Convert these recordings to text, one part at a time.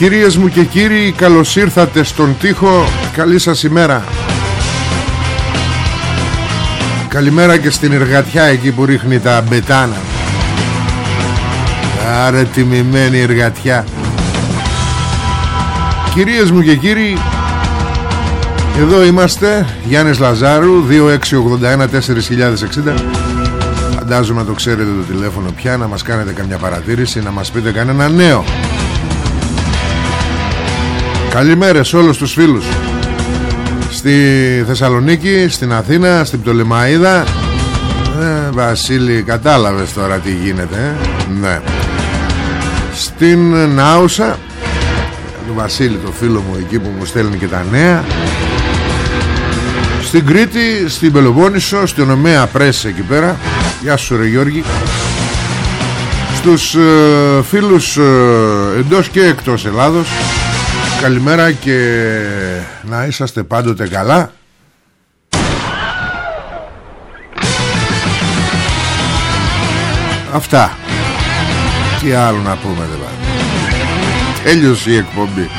Κυρίες μου και κύριοι καλώς ήρθατε στον τοίχο. Καλή σας ημέρα. Καλημέρα και στην εργατιά εκεί που ρίχνει τα μπετάνα. Άρε τιμημένη εργατιά. Κυρίες μου και κύριοι Εδώ είμαστε Γιάννης Λαζάρου 2681-4060 Φαντάζομαι να το ξέρετε το τηλέφωνο πια Να μας κάνετε καμιά παρατήρηση Να μας πείτε κανένα νέο Καλημέρα σε όλους τους φίλους. Στη Θεσσαλονίκη, στην Αθήνα, στην Πτολεμαίδα ε, Βασίλη κατάλαβες τώρα τι γίνεται ε; Ναι. Στην Νάουσα Του Βασίλη το φίλο μου εκεί που μου στέλνει και τα νέα. Στην Κρήτη, στην Πελοπόννησο Στην Ομέα Πρέσσα εκεί πέρα. Γεια σου ρε Γιώργη. Στους ε, φίλους ε, εντός και εκτός Ελλάδος καλημέρα και να είσαστε πάντοτε καλά. Αυτά. Τι άλλο να πούμε δηλαδή Έλειωσε η εκπομπή.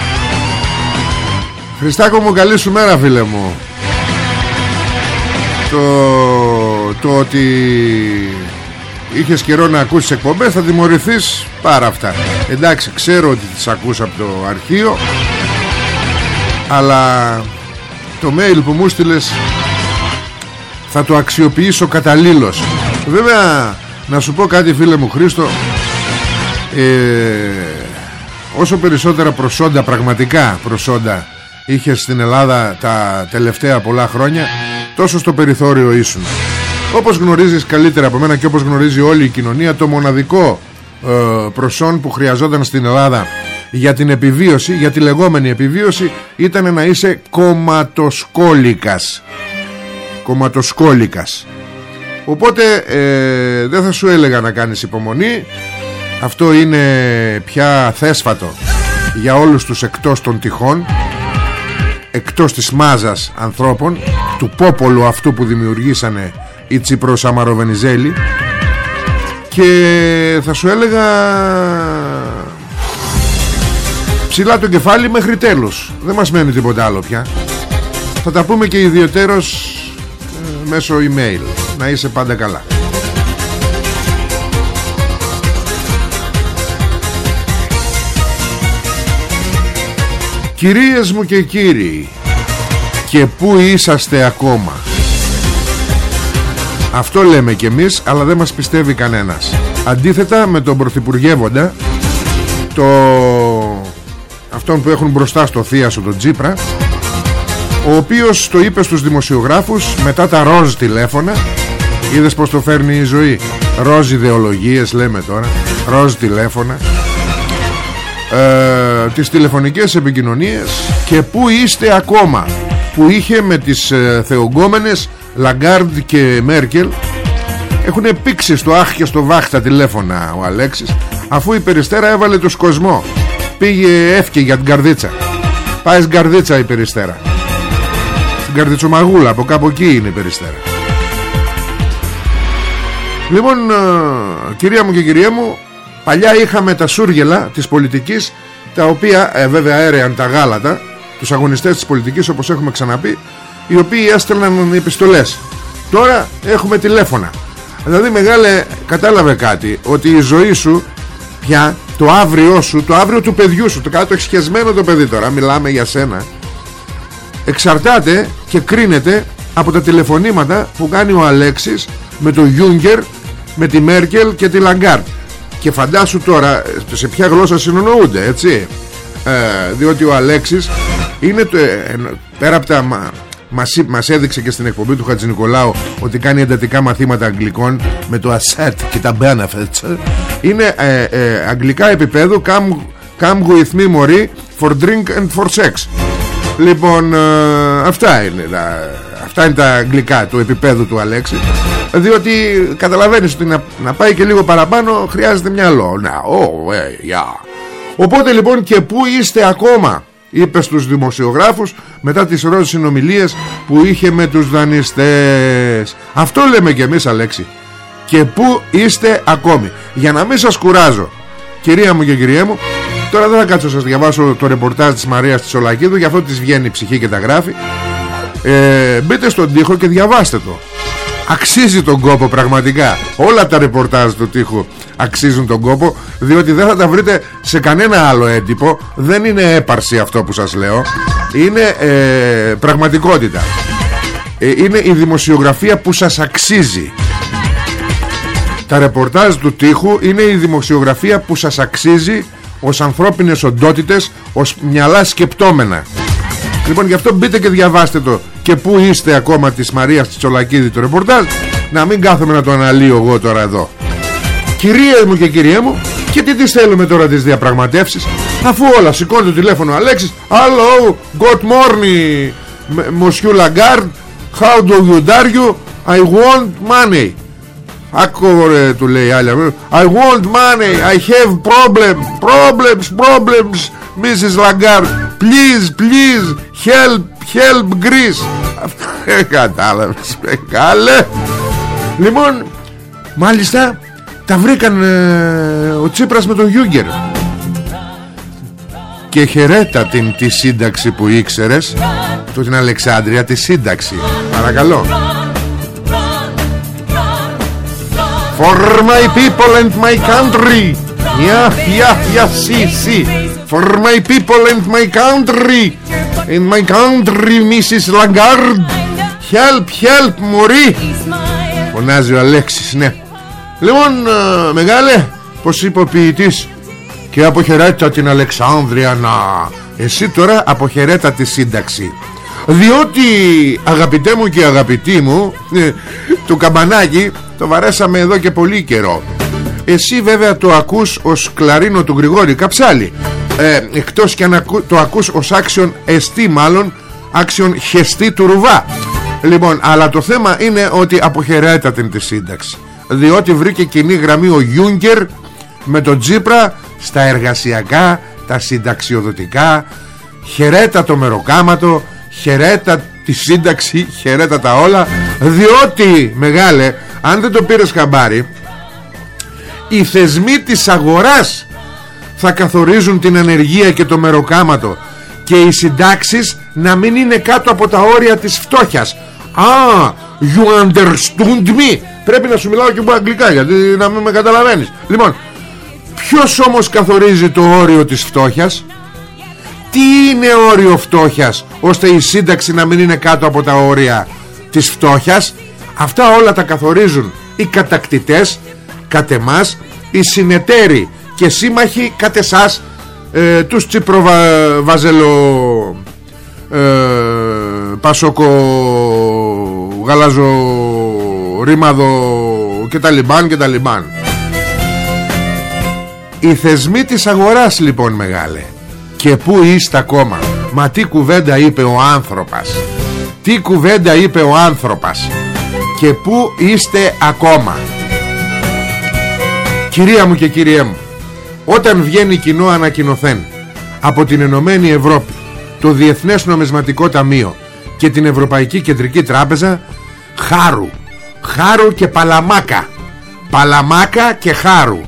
Χριστάκο μου καλή σου μέρα φίλε μου. Το, το ότι Είχες καιρό να ακούσεις εκπομπές Θα τιμωρηθείς πάρα αυτά. Εντάξει ξέρω ότι τις ακούς από το αρχείο Αλλά Το mail που μου στείλες Θα το αξιοποιήσω καταλήλως. Βέβαια Να σου πω κάτι φίλε μου Χρήστο ε, Όσο περισσότερα προσόντα Πραγματικά προσόντα Είχες στην Ελλάδα τα τελευταία πολλά χρόνια Τόσο στο περιθώριο ήσουν. Όπως γνωρίζεις καλύτερα από μένα και όπως γνωρίζει όλη η κοινωνία το μοναδικό ε, προσόν που χρειαζόταν στην Ελλάδα για την επιβίωση, για τη λεγόμενη επιβίωση ήταν να είσαι κομματοσκόλικας. Κομματοσκόλικας. Οπότε ε, δεν θα σου έλεγα να κάνεις υπομονή. Αυτό είναι πια θέσφατο για όλους τους εκτός των τυχών εκτός της μάζας ανθρώπων του πόπολου αυτού που δημιουργήσανε η Τσίπρος Αμαροβενιζέλη και θα σου έλεγα ψηλά το κεφάλι μέχρι τέλος. Δεν μας μένει τίποτα άλλο πια. Θα τα πούμε και ιδιωτέρως ε, μέσω email. Να είσαι πάντα καλά. Κυρίες μου και κύριοι και πού είσαστε ακόμα; Αυτό λέμε κι εμείς αλλά δεν μας πιστεύει κανένας. Αντίθετα με τον Πρωθυπουργεύοντα το... Αυτόν που έχουν μπροστά στο θείασο τον Τζίπρα Ο οποίος το είπε στους δημοσιογράφους Μετά τα ροζ τηλέφωνα. Είδες πως το φέρνει η ζωή; Ροζ ιδεολογίες λέμε τώρα. Ροζ τηλέφωνα. Ε, Τις τηλεφωνικές επικοινωνίες. Και πού είστε ακόμα; Που είχε με τις ε, θεογκόμενες Λαγκάρντ και Μέρκελ. Έχουν πήξει στο άχ και στο βάχ τα τηλέφωνα ο Αλέξης αφού η Περιστέρα έβαλε το σκοσμό πήγε έφκε για την καρδίτσα. Πάει στην καρδίτσα η Περιστέρα. Στην καρδιτσομαγούλα από κάπου εκεί είναι η Περιστέρα. Λοιπόν ε, κυρία μου και κυρία μου Παλιά είχαμε τα σούργελα της πολιτικής Τα οποία ε, βέβαια έρεαν τα γάλατα Τους αγωνιστές της πολιτικής όπως έχουμε ξαναπεί Οι οποίοι έστελναν επιστολές. Τώρα έχουμε τηλέφωνα. Δηλαδή μεγάλε κατάλαβε κάτι Ότι η ζωή σου πια Το αύριο σου, το αύριο του παιδιού σου Το κάτω έχει το παιδί τώρα Μιλάμε για σένα Εξαρτάται και κρίνεται από τα τηλεφωνήματα που κάνει ο Αλέξης με τον Γιούνκερ, με τη Μέρκελ και τη Λαγκάρντ. Και φαντάσου τώρα σε ποια γλώσσα συνεννοούνται, έτσι. Ε, διότι ο Αλέξης είναι το, ε, πέρα από τα μας, μας έδειξε και στην εκπομπή του Χατζηνικολάου ότι κάνει εντατικά μαθήματα αγγλικών με το asset και τα benefits είναι ε, ε, αγγλικά επίπεδου come, come with me μωρή for drink and for sex. Λοιπόν αυτά είναι τα, αυτά είναι τα αγγλικά του επίπεδου του Αλέξη. Διότι καταλαβαίνεις ότι να, να πάει και λίγο παραπάνω χρειάζεται μυαλό. Να, oh, hey, yeah. οπότε λοιπόν και πού είστε ακόμα; Είπε στους δημοσιογράφους μετά τις ρόζες συνομιλίες που είχε με τους δανειστές. Αυτό λέμε και εμείς Αλέξη. Και πού είστε ακόμη. Για να μην σας κουράζω κυρία μου και κυρία μου τώρα δεν θα κάτσω να σας διαβάσω το ρεπορτάζ της Μαρίας της Ολακίδου γι' αυτό της βγαίνει η ψυχή και τα γράφει. Ε, μπείτε στον τοίχο και διαβάστε το αξίζει τον κόπο πραγματικά. Όλα τα ρεπορτάζ του τείχου αξίζουν τον κόπο διότι δεν θα τα βρείτε σε κανένα άλλο έντυπο. Δεν είναι έπαρση αυτό που σας λέω. Είναι ε, πραγματικότητα. Ε, είναι η δημοσιογραφία που σας αξίζει. Τα ρεπορτάζ του τείχου είναι η δημοσιογραφία που σας αξίζει ως ανθρώπινες οντότητες ως μυαλά σκεπτόμενα. Λοιπόν γι' αυτό μπείτε και διαβάστε το Και πού είστε ακόμα της Μαρίας της Τσολακίδη το ρεπορτάζ; Να μην κάθομαι να το αναλύω εγώ τώρα εδώ. Κυρία μου και κυρία μου Και τι τις θέλουμε τώρα τις διαπραγματεύσεις; Αφού όλα σηκώνει το τηλέφωνο ο Αλέξης Hello, good morning Monsieur Lagarde How do you dare you; I want money. Άκου του λέει άλλη I want money I have problem Problems, problems Mrs. Lagarde. Please, please Help, help Greece. Κατάλαβες μεγάλε. Λοιπόν Μάλιστα Τα βρήκαν ε, Ο Τσίπρας με τον Γιούγκερ. Και χαιρέτα την τη σύνταξη που ήξερες Του την Αλεξάνδρεια Τη σύνταξη. Παρακαλώ. For my people and my country. Yeah, yeah, yeah, see, see. For my people and my country In my country Mrs. Lagarde. Help, help, μωρή Φωνάζει ο Αλέξης, ναι. Λοιπόν, ε, μεγάλε Πως είπε ο ποιητής Και αποχαιρέτα την Αλεξάνδρεια να Εσύ τώρα αποχαιρέτα τη σύνταξη. Διότι αγαπητέ μου και αγαπητή μου ε, Το καμπανάκι το βαρέσαμε εδώ και πολύ καιρό. Εσύ βέβαια το ακούς ως κλαρίνο του Γρηγόρη Καψάλη ε, Εκτός και αν το ακούς ως άξιον εστί μάλλον Άξιον χεστή του Ρουβά. Λοιπόν αλλά το θέμα είναι ότι αποχαιρέτα την τη σύνταξη Διότι βρήκε κοινή γραμμή ο Γιούγκερ Με τον Τζίπρα Στα εργασιακά Τα συνταξιοδοτικά. Χαιρέτα το μεροκάματο Χαιρέτα τη σύνταξη Χαιρέτα τα όλα Διότι μεγάλε Αν δεν το πήρες χαμπάρι Οι θεσμοί της αγοράς Θα καθορίζουν την ανεργία και το μεροκάματο Και οι συντάξεις Να μην είναι κάτω από τα όρια της φτώχειας. Α, you understood me. Πρέπει να σου μιλάω και από αγγλικά Γιατί να μην με καταλαβαίνεις. Λοιπόν, ποιος όμως καθορίζει το όριο της φτώχειας; Τι είναι όριο φτώχειας ώστε η σύνταξη να μην είναι κάτω από τα όρια της φτώχειας; Αυτά όλα τα καθορίζουν οι κατακτητές κατ' εμάς οι συνεταίροι και σύμμαχοι κατ' εσάς ε, τους τσιπροβαζελο ε, πασοκο γαλάζο ρήμαδο και τα λιμπάν και τα λιμπάν. Οι θεσμοί της αγοράς λοιπόν μεγάλε. Και πού είστε ακόμα; Μα τι κουβέντα είπε ο άνθρωπος. Τι κουβέντα είπε ο άνθρωπος. Και πού είστε ακόμα; Κυρία μου και κυριέ μου Όταν βγαίνει κοινό ανακοινωθέν Από την Ενωμένη Ευρώπη Το Διεθνές Νομισματικό Ταμείο Και την Ευρωπαϊκή Κεντρική Τράπεζα Χάρου Χάρου και παλαμάκα Παλαμάκα και Χάρου.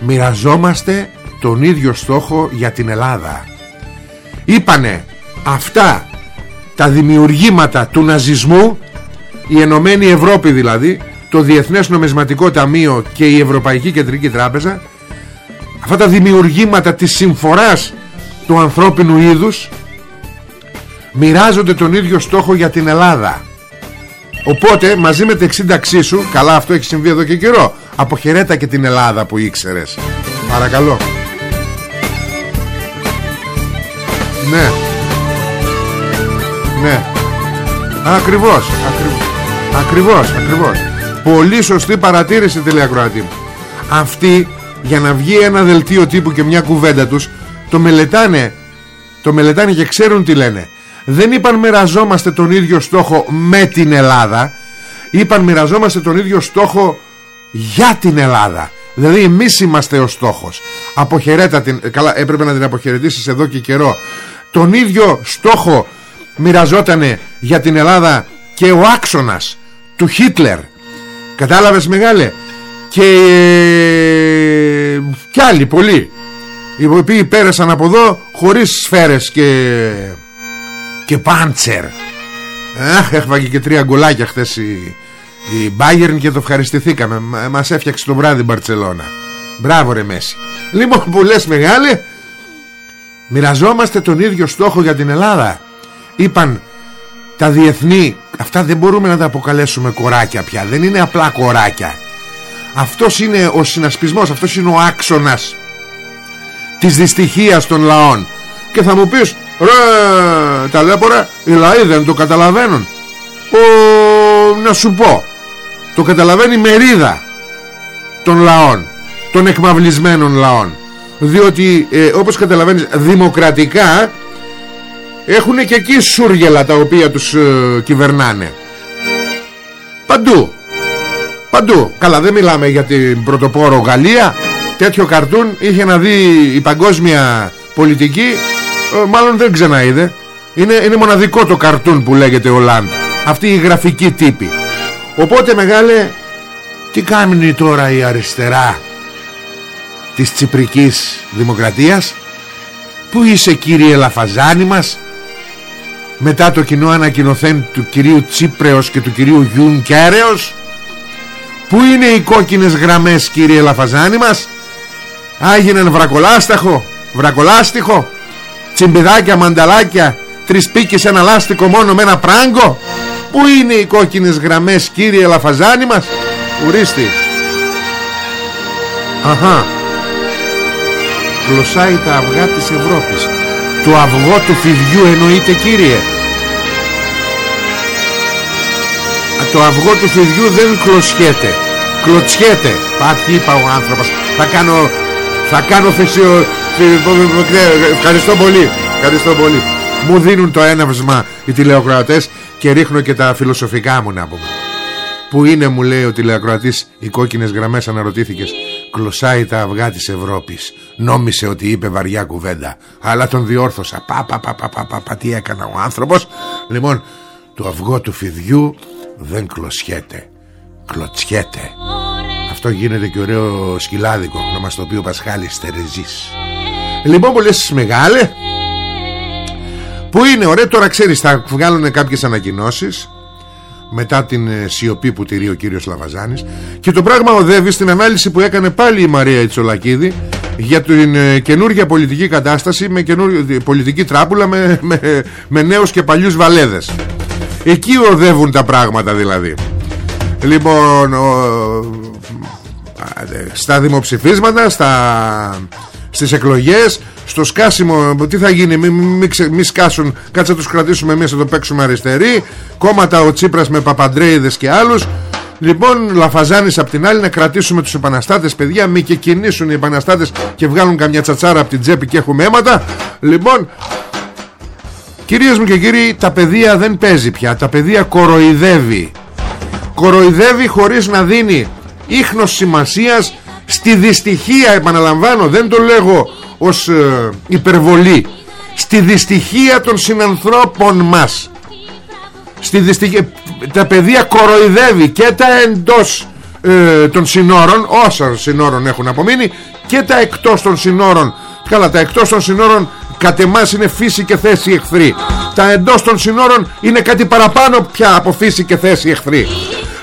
Μοιραζόμαστε τον ίδιο στόχο για την Ελλάδα. Είπανε αυτά τα δημιουργήματα του ναζισμού η Ενωμένη Ευρώπη δηλαδή το Διεθνές Νομισματικό Ταμείο και η Ευρωπαϊκή Κεντρική Τράπεζα αυτά τα δημιουργήματα της συμφοράς του ανθρώπινου είδους μοιράζονται τον ίδιο στόχο για την Ελλάδα. Οπότε μαζί με τα 60 ξύσου καλά αυτό έχει συμβεί εδώ και καιρό αποχαιρέτα και την Ελλάδα που ήξερες. Παρακαλώ. Ναι. Ναι. Ακριβώς Ακριβώς Ακριβώς, ακριβώς. Πολύ σωστή παρατήρηση τηλεακροατή Αυτοί για να βγει ένα δελτίο τύπου και μια κουβέντα τους Το μελετάνε Το μελετάνε και ξέρουν τι λένε. Δεν είπαν μοιραζόμαστε τον ίδιο στόχο με την Ελλάδα Είπαν μοιραζόμαστε τον ίδιο στόχο για την Ελλάδα. Δηλαδή εμείς είμαστε ο στόχος. Αποχαιρέτα την Καλά έπρεπε να την αποχαιρετήσεις εδώ και καιρό. Τον ίδιο στόχο μοιραζότανε για την Ελλάδα και ο άξονας του Χίτλερ. Κατάλαβες μεγάλε; Και κι άλλοι πολλοί. Οι οποίοι πέρασαν από εδώ χωρίς σφαίρες και και πάντσερ. Αχ, έφαγε και τρία γκολάκια χθες η, η Bayern και το ευχαριστηθήκαμε. Μας έφτιαξε το βράδυ Μπαρτσελώνα. Μπράβο ρε Μέση. Λοιπόν που λες μεγάλε Μοιραζόμαστε τον ίδιο στόχο για την Ελλάδα. Είπαν τα διεθνή αυτά δεν μπορούμε να τα αποκαλέσουμε κοράκια πια. Δεν είναι απλά κοράκια αυτός είναι ο συνασπισμός αυτός είναι ο άξονας της δυστυχίας των λαών. Και θα μου πεις ρε ταλέπορα οι λαοί δεν το καταλαβαίνουν ο, να σου πω το καταλαβαίνει η μερίδα των λαών των εκμαυλισμένων λαών. Διότι ε, όπως καταλαβαίνεις δημοκρατικά έχουν και εκεί σούργελα τα οποία τους ε, κυβερνάνε. Παντού παντού. Καλά δεν μιλάμε για την πρωτοπόρο Γαλλία. Τέτοιο καρτούν είχε να δει η παγκόσμια πολιτική. Ε, μάλλον δεν ξαναείδε. Είναι, είναι μοναδικό το καρτούν που λέγεται Ολάντ αυτή η γραφική τύπη. Οπότε μεγάλε τι κάνει τώρα η αριστερά της Τσιπρικής Δημοκρατίας; Πού είσαι κύριε Λαφαζάνη μας; Μετά το κοινό ανακοινωθέν του κυρίου Τσίπρεως και του κυρίου Γιουνκέρεως Πού είναι οι κόκκινες γραμμές κύριε Λαφαζάνη μας; Άγιναν βρακολάσταχο Βρακολάστιχο Τσιμπιδάκια, μανταλάκια Τρεις πίκες ένα λάστικο μόνο με ένα πράγκο; Πού είναι οι κόκκινες γραμμές κύριε Λαφαζάνη μας; Ουρίστη Αχα. Γλωσσάει τα αυγά της Ευρώπης. Το αυγό του φιδιού εννοείται κύριε Το αυγό του φιδιού δεν κλωσιέται Κλωτσιέται. Πάτη είπα ο άνθρωπος. Θα κάνω Θα κάνω θεσιο Ευχαριστώ πολύ. Ευχαριστώ πολύ. Μου δίνουν το έναυσμα οι τηλεοκρατές Και ρίχνω και τα φιλοσοφικά μου να πούμε. Που είναι μου λέει ο τηλεοκρατής Οι κόκκινες γραμμές αναρωτήθηκες. Κλωσάει τα αυγά της Ευρώπης. Νόμισε ότι είπε βαριά κουβέντα. Αλλά τον διόρθωσα. Πα πα πα πα πα, πα, πα τι έκανα ο άνθρωπος. Λοιπόν το αυγό του φιδιού δεν κλωσιέται Κλωτσιέται. Αυτό γίνεται και ωραίο σκυλάδικο Να μας το πει ο Πασχάλης Τερεζής. Λοιπόν που λες μεγάλε. Που είναι ωραία τώρα ξέρεις Θα βγάλουν κάποιες ανακοινώσεις μετά την ε, σιωπή που τηρεί ο κύριος Λαβαζάνης. Και το πράγμα οδεύει στην ανάλυση που έκανε πάλι η Μαρία Ιτσολακίδη για την ε, καινούργια πολιτική κατάσταση με καινούργια πολιτική τράπουλα με, με, με νέους και παλιούς βαλέδες εκεί οδεύουν τα πράγματα δηλαδή. Λοιπόν ο, στα δημοψηφίσματα στα, στις εκλογές στο σκάσιμο τι θα γίνει μη, μη, μη σκάσουν κάτσε τους κρατήσουμε εμείς να το παίξουμε αριστερή κόμματα ο Τσίπρας με Παπαντρέιδες και άλλους. Λοιπόν Λαφαζάνης απ' την άλλη να κρατήσουμε τους επαναστάτες παιδιά μη και κινήσουν οι επαναστάτες και βγάλουν καμιά τσατσάρα από την τσέπη και έχουμε αίματα. Λοιπόν Κυρίες μου και κύριοι τα παιδεία δεν παίζει πια. Τα παιδεία κοροϊδεύει. Κοροϊδεύει χωρίς να δίνει ίχνος σημασίας Στη δυστυχία επαναλαμβάνω Δεν το λέγω ως ε, υπερβολή. Στη δυστυχία των συνανθρώπων μας. Στη δυστυχία Τα παιδεία κοροϊδεύει Και τα εντός ε, των συνόρων όσα συνόρων έχουν απομείνει και τα εκτός των συνόρων. Καλά τα εκτός των συνόρων κατ' εμάς είναι φύση και θέση εχθροί. Τα εντός των συνόρων είναι κάτι παραπάνω πια από φύση και θέση εχθροί.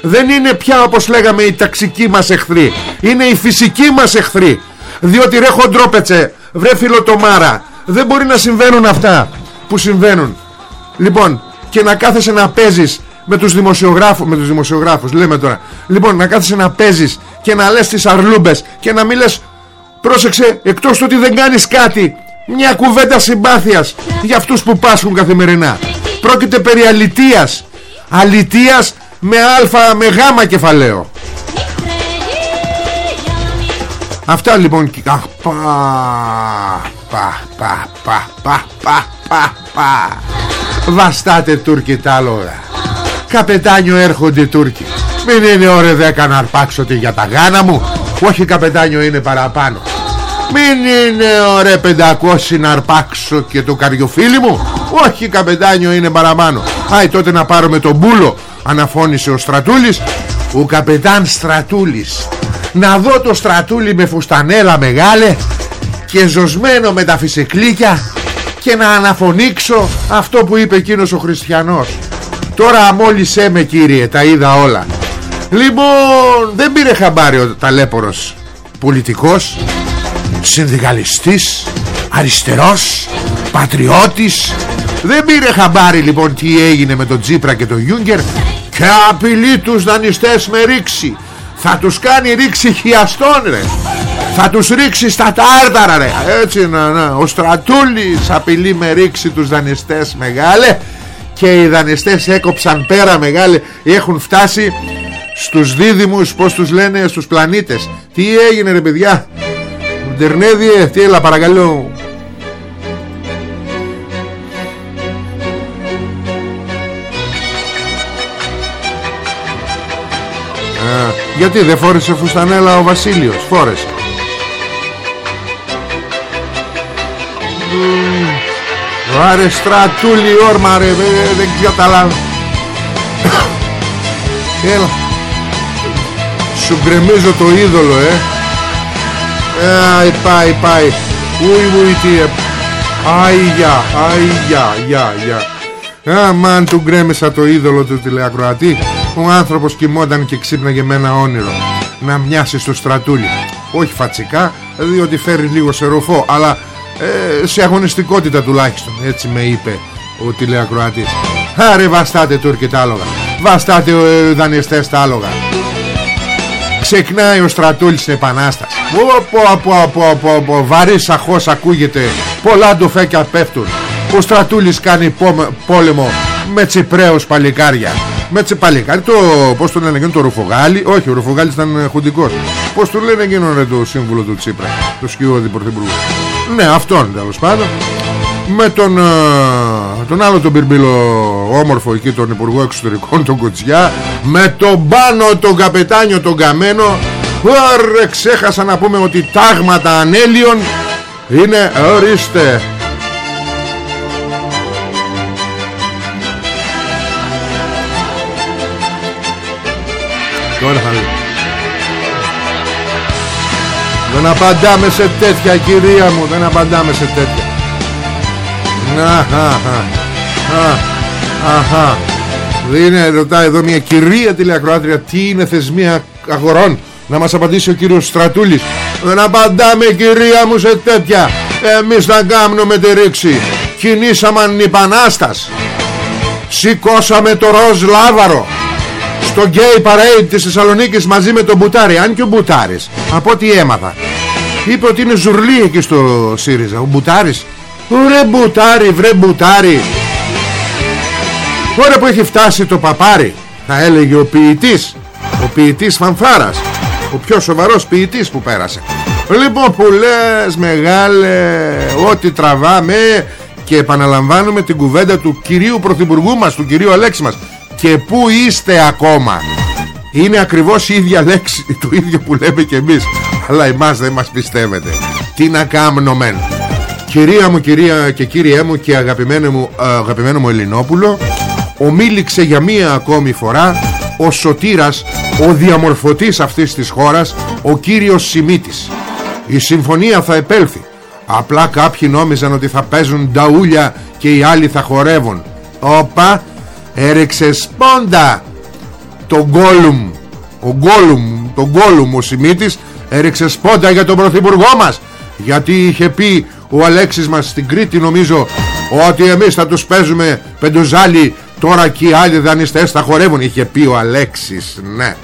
Δεν είναι πια όπως λέγαμε η ταξική μας εχθροί. Είναι η φυσική μας εχθροί. Διότι ρε χοντρόπετσε βρε φιλοτομάρα δεν μπορεί να συμβαίνουν αυτά που συμβαίνουν. Λοιπόν και να κάθεσαι να παίζεις με τους δημοσιογράφους με τους δημοσιογράφους λέμε τώρα. Λοιπόν να κάθεσαι να παίζεις και να λες τις αρλούμπες και να μην λες πρόσεξε εκτός του ότι δεν κάνεις κάτι μια κουβέντα συμπάθειας για αυτούς που πάσχουν καθημερινά. Πρόκειται περί αλητίας. Αλητίας με αλφα με γάμα κεφαλαίο. Αυτά λοιπόν Αχ πα πα πα πα πα πα πα πα. Βαστάτε Τούρκοι τα άλογα Καπετάνιο έρχονται οι Τούρκοι. Μην είναι ώρε δέκα να αρπάξω τη για τα γάνα μου. Όχι καπετάνιο είναι παραπάνω Μην είναι ώρε 500 να αρπάξω και το καριοφίλι μου. Όχι καπετάνιο είναι παραπάνω. Άι τότε να πάρουμε τον μπούλο Αναφώνησε ο Στρατούλης. Ο καπετάν Στρατούλης. Να δω το Στρατούλη με φουστανέλα μεγάλε Και ζωσμένο με τα φυσικλίκια Και να αναφωνήξω Αυτό που είπε εκείνος ο Χριστιανός. Τώρα αμόλυσέ με κύριε Τα είδα όλα. Λοιπόν δεν πήρε χαμπάρι ο ταλέπορος Πολιτικός Συνδικαλιστής Αριστερός Πατριώτης. Δεν πήρε χαμπάρι λοιπόν τι έγινε με τον Τζίπρα και τον Γιούγκερ Και απειλεί τους δανειστές με ρήξη. Θα τους κάνει ρήξη χιαστών ρε. Θα τους ρίξει στα τάρταρα ρε. Έτσι να, να. Ο Στρατούλης απειλεί με ρήξη τους δανειστές μεγάλε. Και οι δανειστές έκοψαν πέρα μεγάλε. Έχουν φτάσει στους δίδυμους Πώς τους λένε στους πλανήτες. Τι έγινε ρε παιδιά; Ντερνέδιε τι έλα παρακαλώ. Α, Γιατί δεν φόρεσε φουστανέλα ο Βασίλειος Φόρεσε. Άρε στρατούλη όρμα ρε Δεν καταλάβω. Έλα. Σου γκρεμίζω το είδωλο ε Άι πάει πάει. Ουι ουι τι Άιγια Άιγια Γεια γεια. Αμάν του γκρέμισα το είδωλο του τηλεακροατή. Ο άνθρωπος κοιμόταν και ξύπναγε με ένα όνειρο. Να μοιάσει στο στρατούλι. Όχι φατσικά Διότι φέρει λίγο σε ροφό Αλλά ε, σε αγωνιστικότητα τουλάχιστον Έτσι με είπε ο τηλεακροατής. Άρε βαστάτε Τούρκοι τα άλογα. Βαστάτε ε, δανειστές τα άλογα Ξεκνάει ο στρατούλης στην επανάσταση. Πω πω πω πω πω Βαρύς αχώς ακούγεται. Πολλά ντουφέκια πέφτουν. Ο στρατούλης κάνει πόλεμο Με τσιπρέους παλικάρια. Με τσι παλικάρι το πως το λένε εκείνο το Ρουφογάλη Όχι ο Ρουφογάλης ήταν χουντικός. Πως το λένε εκείνο ρε το σύμβουλο του Τσίπρα Το σκιώδη πρωθυπουργού Ναι αυτόν τέλος πάντων με τον, τον άλλο τον πυρμπύλο όμορφο εκεί τον Υπουργό Εξωτερικών τον Κοτσιά με τον πάνω τον καπετάνιο τον Καμένο Ωραία ξέχασα να πούμε ότι τάγματα ανέλιων είναι ορίστε. Τώρα θα Δεν απαντάμε σε τέτοια κυρία μου Δεν απαντάμε σε τέτοια Αχα. Είναι ρωτάει εδώ μια κυρία τηλεακροάτρια Τι είναι θεσμία αγορών; Να μας απαντήσει ο κύριος Στρατούλης. Δεν απαντάμε κυρία μου σε τέτοια. Εμείς θα κάνουμε τη ρήξη. Κινήσαμε ανυπανάστας. Σηκώσαμε το ροζ λάβαρο. Στο γκέι parade της Θεσσαλονίκης Μαζί με τον Μπουτάρη. Αν και ο Μπουτάρης Από ό,τι έμαθα. Είπε ότι είναι ζουρλί εκεί στο ΣΥΡΙΖΑ. Ο Μπουτάρης Βρε μπουτάρι, βρε μπουτάρι. Ωραία που έχει φτάσει το παπάρι Θα έλεγε ο ποιητής. Ο ποιητής φανφάρας. Ο πιο σοβαρός ποιητής που πέρασε. Λοιπόν που λες μεγάλε Ό,τι τραβάμε Και επαναλαμβάνουμε την κουβέντα του κυρίου πρωθυπουργού μας Του κυρίου Αλέξη μας. Και πού είστε ακόμα; Είναι ακριβώς η ίδια λέξη Το ίδιο που λέμε και εμείς. Αλλά εμάς δεν μας πιστεύετε. Τι να κάνουμε Κυρία μου, κυρία και κύριέ μου και αγαπημένο μου, αγαπημένο μου Ελληνόπουλο Ομίληξε για μία ακόμη φορά Ο σωτήρας ο διαμορφωτής αυτής της χώρας ο κύριος Σιμίτης. Η συμφωνία θα επέλθει. Απλά κάποιοι νόμιζαν ότι θα παίζουν νταούλια και οι άλλοι θα χορεύουν. Όπα έριξε σπόντα. Το γκόλουμ ο γκόλουμ το γκόλουμ ο Σιμίτης έριξε σπόντα για τον πρωθυπουργό μας γιατί είχε πει ο Αλέξης μας στην Κρήτη νομίζω ότι εμείς θα τους παίζουμε πεντοζάλι. Τώρα και οι άλλοι δανειστές θα χορεύουν. Είχε πει ο Αλέξης ναι.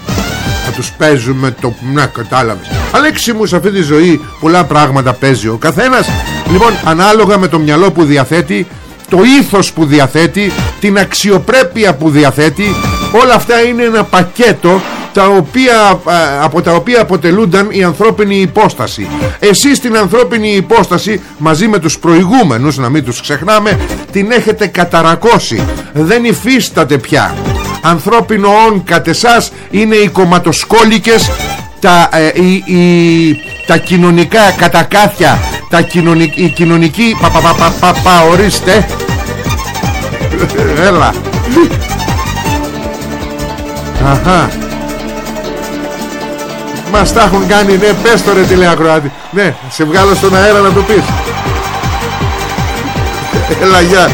Θα τους παίζουμε το ναι κατάλαβες. Αλέξη μου σε αυτή τη ζωή πολλά πράγματα παίζει ο καθένας. Λοιπόν ανάλογα με το μυαλό που διαθέτει το ήθος που διαθέτει την αξιοπρέπεια που διαθέτει όλα αυτά είναι ένα πακέτο τα οποία, από τα οποία αποτελούνταν η ανθρώπινη υπόσταση. Εσείς την ανθρώπινη υπόσταση μαζί με τους προηγούμενους να μην τους ξεχνάμε την έχετε καταρακώσει. Δεν υφίσταται πια. Ανθρώπινο όν κατ' εσάς είναι οι κομματοσκόλικες τα, ε, τα κοινωνικά κατακάθια τα κοινωνικ, η κοινωνική πα, πα, πα, πα, πα, ορίστε. Έλα. Αχα μας τα έχουν κάνει ναι πες το ρε τηλεακροάτη ναι σε βγάλω στον αέρα να το πεις. Έλα γεια.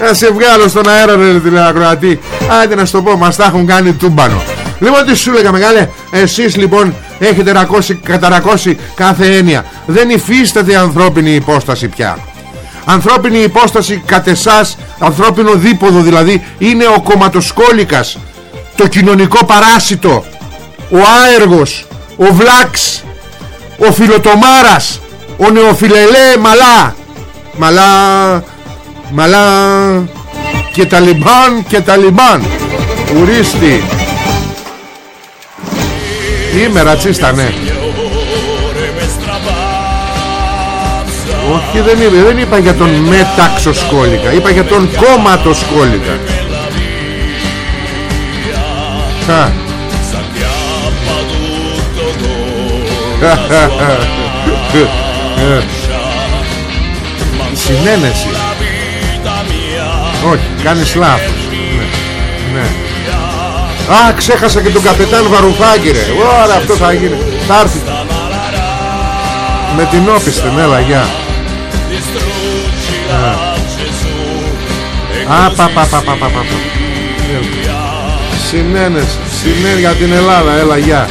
Να σε βγάλω στον αέρα ρε τηλεακροατή Άντε να σου το πω μας τα έχουν κάνει τούμπανο. Λοιπόν τι σου λέγα μεγάλε Εσείς λοιπόν έχετε ρακώσει, καταρακώσει κάθε έννοια. Δεν υφίσταται ανθρώπινη υπόσταση πια. Ανθρώπινη υπόσταση κατ' εσάς Ανθρώπινο δίποδο δηλαδή Είναι ο κομματοσκόλικας Το κοινωνικό παράσιτο Ο άεργος Ο βλάξ Ο φιλοτομάρας Ο νεοφιλελέ μαλά. Μαλά Μαλά. Και ταλιμπάν και ταλιμπάν Ουρίστη Είμαι ρατσίστα ναι Όχι δεν είπα, δεν είπα για τον μεταξοσκόλικα Είπα για τον κόμματοσκόλικα Χα Συνένεση. Όχι, κάνεις λάθος. Ναι, ναι. Α, ξέχασα και τον καπετάν Βαρουφάκη ρε. Ωρα, αυτό θα γίνει. Θα έρθει. Με την όπιστε, έλα, γεια. Α, πα, πα, πα, πα, πα, πα. Συνένες, συνένες για την Ελλάδα, έλα, γεια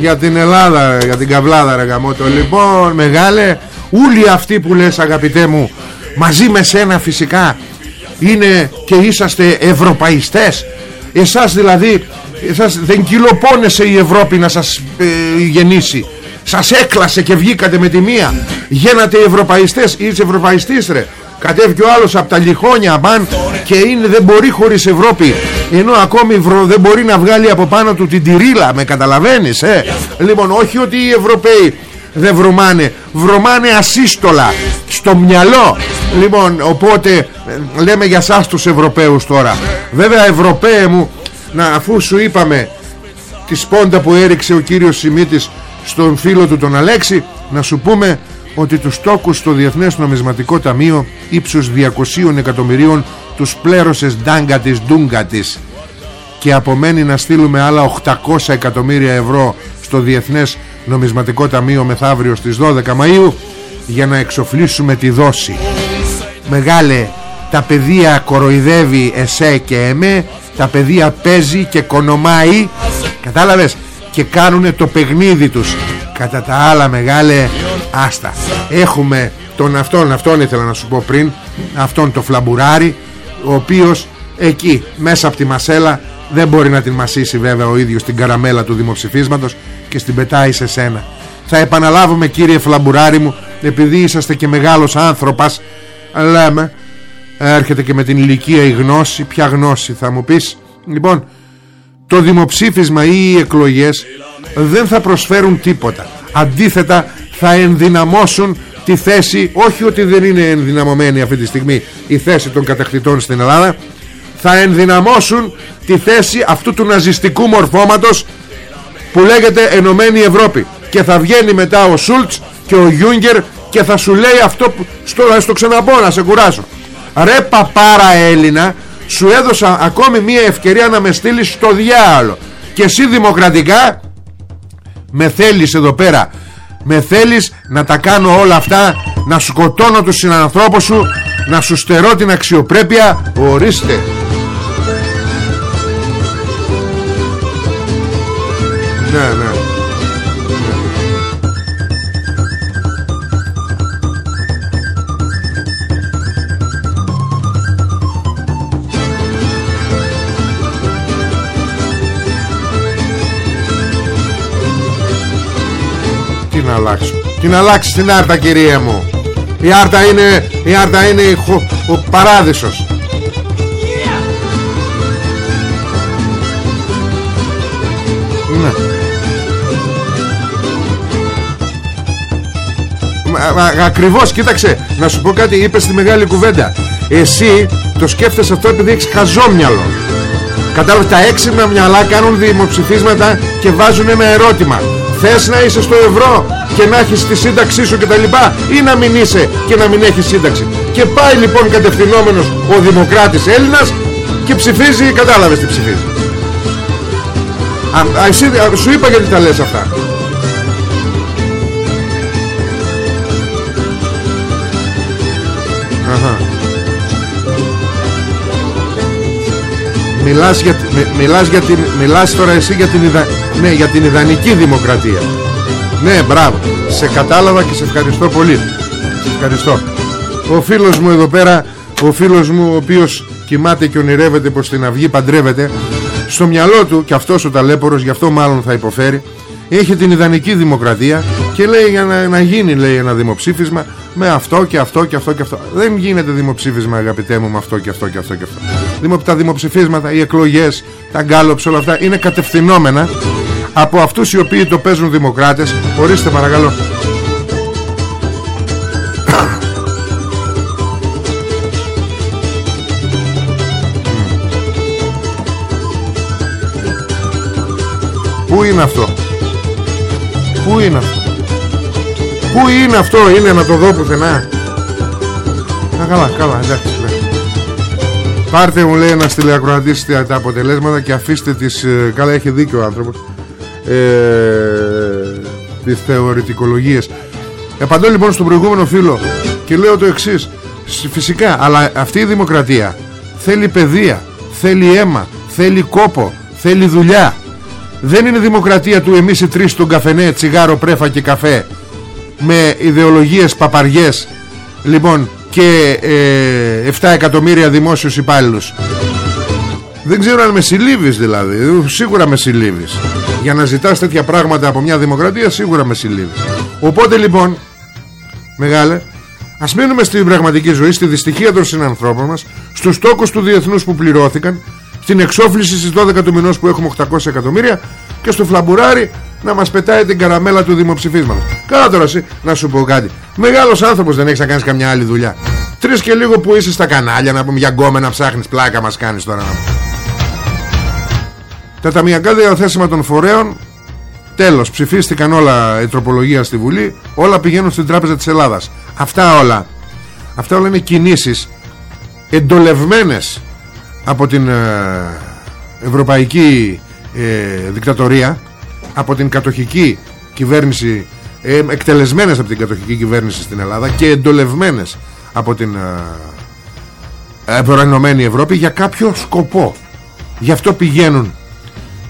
Για την Ελλάδα, για την καβλάδα ρε γαμότο Λοιπόν, μεγάλε Όλοι αυτοί που λες αγαπητέ μου Μαζί με σένα φυσικά Είναι και είσαστε ευρωπαϊστές. Εσάς δηλαδή εσάς δεν κυλοπώνεσε η Ευρώπη να σας ε, γεννήσει. Σας έκλασε και βγήκατε με τη μία. Γένατε οι ευρωπαϊστές Είσαι ευρωπαϊστής ρε Κατέβηκε ο άλλος από τα λιχόνια μπαν Και είναι, δεν μπορεί χωρίς Ευρώπη. Ενώ ακόμη δεν μπορεί να βγάλει από πάνω του την τυρίλα Με καταλαβαίνεις ε; Λοιπόν όχι ότι οι Ευρωπαίοι δεν βρωμάνε Βρωμάνε ασύστολα Στο μυαλό. Λοιπόν οπότε ε, λέμε για σας τους Ευρωπαίους τώρα. Βέβαια Ευρωπαίοι μου να αφού σου είπαμε τη σπόντα που έριξε ο κύριος Σιμίτης στον φίλο του τον Αλέξη να σου πούμε ότι τους τόκους στο Διεθνές Νομισματικό Ταμείο ύψους 200 εκατομμυρίων τους πλέρωσες ντάγκα της ντούγκα της και απομένει να στείλουμε άλλα 800 εκατομμύρια ευρώ στο Διεθνές Νομισματικό Ταμείο μεθαύριο στις 12 Μαΐου για να εξοφλήσουμε τη δόση. Μεγάλε τα παιδεία κοροϊδεύει εσέ και εμέ τα παιδεία παίζει και κονομάει. Κατάλαβες; Και κάνουν το παιχνίδι τους κατά τα άλλα μεγάλε άστα. Έχουμε τον αυτόν αυτόν ήθελα να σου πω πριν αυτόν το φλαμπουράρι ο οποίος εκεί μέσα από τη μασέλα δεν μπορεί να την μασίσει βέβαια ο ίδιος την καραμέλα του δημοψηφίσματος και στην πετάει σε σένα. Θα επαναλάβουμε κύριε φλαμπουράρι μου επειδή είσαστε και μεγάλος άνθρωπος λέμε έρχεται και με την ηλικία η γνώση ποια γνώση θα μου πεις. Λοιπόν το δημοψήφισμα ή οι εκλογές δεν θα προσφέρουν τίποτα. Αντίθετα θα ενδυναμώσουν τη θέση όχι ότι δεν είναι ενδυναμωμένη αυτή τη στιγμή η θέση των κατακτητών στην Ελλάδα θα ενδυναμώσουν τη θέση αυτού του ναζιστικού μορφώματος που λέγεται Ενωμένη Ευρώπη. Και θα βγαίνει μετά ο Σούλτς και ο Γιούγκερ και θα σου λέει αυτό που στο, στο ξαναπώ να σε κουράσω. Ρε παπάρα Έλληνα Σου έδωσα ακόμη μία ευκαιρία να με στείλεις στο διάλο Και και εσύ δημοκρατικά με θέλεις εδώ πέρα. Με θέλεις να τα κάνω όλα αυτά να σκοτώνω τους συνανθρώπους σου να σου στερώ την αξιοπρέπεια. Ορίστε. Ναι ναι να αλλάξω. Τι να αλλάξεις την άρτα κυρία μου. Η άρτα είναι Η άρτα είναι ο παράδεισος. Ναι. Ακριβώς κοίταξε. Να σου πω κάτι είπες στη μεγάλη κουβέντα. Εσύ το σκέφτεσαι αυτό επειδή έχεις χαζόμυαλο. Κατάλαβες τα έξυπνα μυαλά κάνουν δημοψηφίσματα και βάζουν ένα ερώτημα. Θες να είσαι στο ευρώ; Και να έχεις τη σύνταξή σου και τα λοιπά ή να μην είσαι και να μην έχεις σύνταξη. Και πάει λοιπόν κατευθυνόμενος ο Δημοκράτης Έλληνας και ψηφίζει, κατάλαβες τι ψηφίζει. Α, εσύ, σου είπα γιατί τα λες αυτά. Αχα. Μιλάς, για, μιλάς, για την, μιλάς τώρα εσύ για την, ιδα, ναι, για την ιδανική δημοκρατία Ναι μπράβο Σε κατάλαβα και σε ευχαριστώ πολύ Σε ευχαριστώ Ο φίλος μου εδώ πέρα Ο φίλος μου ο οποίος κοιμάται και ονειρεύεται πως την αυγή παντρεύεται Στο μυαλό του και αυτός ο ταλέπορος Γι' αυτό μάλλον θα υποφέρει Έχει την ιδανική δημοκρατία Και λέει για να, να γίνει λέει ένα δημοψήφισμα με αυτό και αυτό και αυτό και αυτό. Δεν γίνεται δημοψήφισμα, αγαπητέ μου, με αυτό και αυτό και αυτό και αυτό. Τα δημοψηφίσματα, οι εκλογές, τα γκάλοψ, όλα αυτά είναι κατευθυνόμενα από αυτούς οι οποίοι το παίζουν δημοκράτες. Ορίστε παρακαλώ. Πού είναι αυτό; Πού είναι αυτό; Πού είναι αυτό; Είναι να το δω πουθενά Α, καλά, καλά, εντάξει, Πάρτε μου λέει ένας τηλεακροατής τα αποτελέσματα και αφήστε τις... Ε, καλά έχει δίκιο ο άνθρωπος ε, Τις θεωρητικολογίες. Επαντώ λοιπόν στον προηγούμενο φίλο Και λέω το εξής. Φυσικά, αλλά αυτή η δημοκρατία Θέλει παιδεία, θέλει αίμα Θέλει κόπο, θέλει δουλειά. Δεν είναι δημοκρατία του εμείς οι τρεις στον καφενέ Τσιγάρο, πρέφα και καφέ με ιδεολογίες παπαριές. Λοιπόν και ε, 7 εκατομμύρια δημόσιους υπάλληλους δεν ξέρω αν με συλλήβεις δηλαδή σίγουρα με συλλήβεις για να ζητάς τέτοια πράγματα από μια δημοκρατία σίγουρα με συλλήβεις οπότε λοιπόν μεγάλε ας μείνουμε στην πραγματική ζωή στη δυστυχία των συνανθρώπων μας στους τόκους του διεθνούς που πληρώθηκαν στην εξόφληση στις 12 του μηνός που έχουμε 800 εκατομμύρια και στο φλαμπουράρι να μας πετάει την καραμέλα του δημοψηφίσματος. Καλά τώρα εσύ να σου πω κάτι. Μεγάλος άνθρωπος δεν έχεις να κάνεις καμιά άλλη δουλειά. Τρεις και λίγο που είσαι στα κανάλια να πούμε για γκόμενα ψάχνεις πλάκα μας κάνεις τώρα. Τα ταμιακά διαθέσιμα των φορέων Τέλος ψηφίστηκαν όλα η τροπολογία στη Βουλή Όλα πηγαίνουν στην Τράπεζα της Ελλάδας. Αυτά όλα. Αυτά όλα είναι κινήσεις Εντολευμένες Από την ε, Ευρωπαϊκή ε, Δικτατορία από την κατοχική κυβέρνηση ε, εκτελεσμένες από την κατοχική κυβέρνηση στην Ελλάδα και εντολευμένες από την ε, Ευρώπη για κάποιο σκοπό. Γι' αυτό πηγαίνουν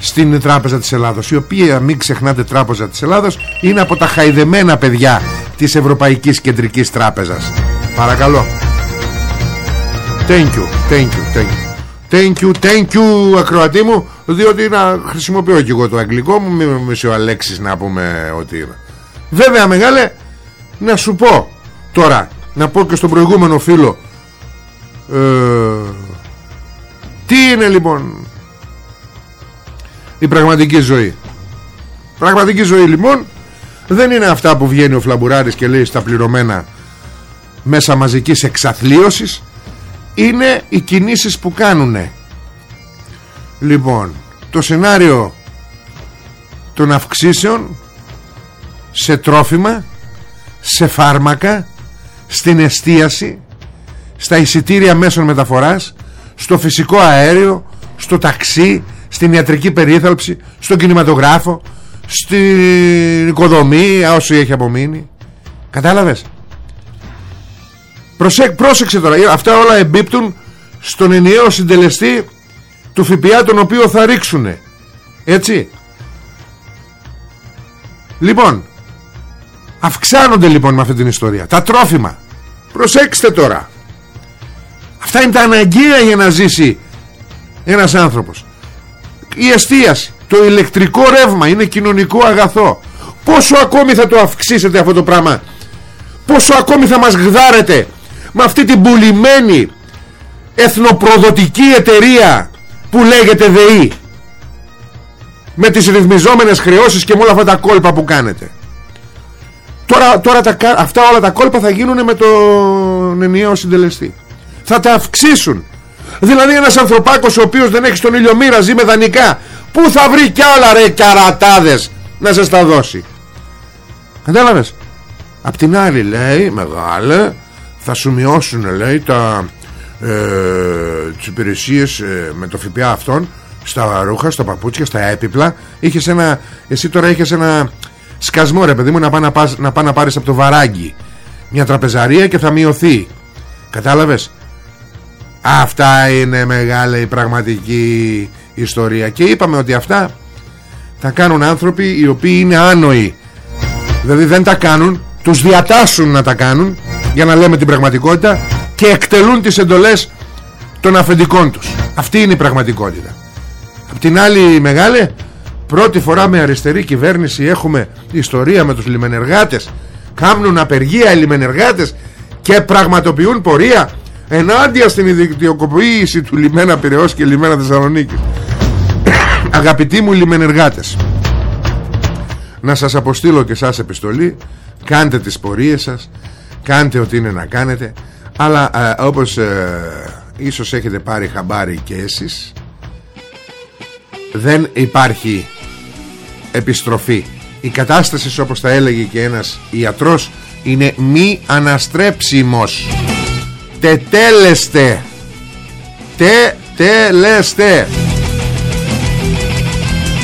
στην Τράπεζα της Ελλάδος η οποία μην ξεχνάτε Τράπεζα της Ελλάδος είναι από τα χαϊδεμένα παιδιά της Ευρωπαϊκής Κεντρικής Τράπεζας. Παρακαλώ. Thank you, thank you, thank you. Thank you, thank you ακροατή μου Διότι να χρησιμοποιώ και εγώ το αγγλικό μου Μην με ο Αλέξης να πούμε ότι είναι Βέβαια μεγάλε Να σου πω τώρα Να πω και στον προηγούμενο φίλο ε, Τι είναι λοιπόν Η πραγματική ζωή. Πραγματική ζωή λοιπόν Δεν είναι αυτά που βγαίνει ο Φλαμπουράρης Και λέει στα πληρωμένα Μέσα μαζικής εξαθλίωσης. Είναι οι κινήσεις που κάνουνε. Λοιπόν το σενάριο των αυξήσεων σε τρόφιμα σε φάρμακα στην εστίαση στα εισιτήρια μέσων μεταφοράς στο φυσικό αέριο στο ταξί στην ιατρική περίθαλψη στον κινηματογράφο στην οικοδομή όσο έχει απομείνει. Κατάλαβες; Πρόσεξε τώρα αυτά όλα εμπίπτουν στον ενιαίο συντελεστή του ΦΠΑ τον οποίο θα ρίξουν έτσι. Λοιπόν αυξάνονται λοιπόν με αυτή την ιστορία τα τρόφιμα. Προσέξτε τώρα. Αυτά είναι τα αναγκαία για να ζήσει ένας άνθρωπος η εστίαση το ηλεκτρικό ρεύμα είναι κοινωνικό αγαθό. Πόσο ακόμη θα το αυξήσετε αυτό το πράγμα; Πόσο ακόμη θα μας γδάρετε με αυτή την πουλημένη εθνοπροδοτική εταιρεία που λέγεται ΔΕΗ; Με τις ρυθμιζόμενες χρεώσεις και με όλα αυτά τα κόλπα που κάνετε. Τώρα, τώρα τα, αυτά όλα τα κόλπα θα γίνουν με τον ενιαίο συντελεστή. Θα τα αυξήσουν δηλαδή ένας ανθρωπάκος ο οποίος δεν έχει στον ήλιο μοίρα ζει με δανεικά. Πού θα βρει κι άλλα ρε καρατάδες να σας τα δώσει; Κατάλαβες; Απ' την άλλη λέει μεγάλε θα σου μειώσουν λέει τα, ε, τις υπηρεσίες ε, με το ΦΠΑ αυτών στα ρούχα, στα παπούτσια, στα έπιπλα. Είχες ένα, εσύ τώρα είχες ένα σκασμό ρε παιδί μου να πάει να, πας, να, να πάρεις από το βαράγγι. Μια τραπεζαρία και θα μειωθεί. Κατάλαβες; Αυτά είναι μεγάλη πραγματική ιστορία. Και είπαμε ότι αυτά τα κάνουν άνθρωποι οι οποίοι είναι άνοοι δηλαδή δεν τα κάνουν τους διατάσσουν να τα κάνουν για να λέμε την πραγματικότητα και εκτελούν τις εντολές των αφεντικών τους. Αυτή είναι η πραγματικότητα. Απ' την άλλη μεγάλη πρώτη φορά με αριστερή κυβέρνηση έχουμε ιστορία με τους λιμενεργάτες. Κάνουν απεργία οι λιμενεργάτες και πραγματοποιούν πορεία ενάντια στην ιδιωτικοποίηση του λιμένα Πυραιός και λιμένα Θεσσαλονίκη. Αγαπητοί μου λιμενεργάτες να σας αποστείλω και σας επιστολή. Κάντε τις πορείες σας κάντε ό,τι είναι να κάνετε. Αλλά ε, όπως ε, ίσως έχετε πάρει χαμπάρι και εσείς δεν υπάρχει επιστροφή. Η κατάσταση όπως θα έλεγε και ένας ιατρός είναι μη αναστρέψιμος τετέλεστε. Τε τελεστε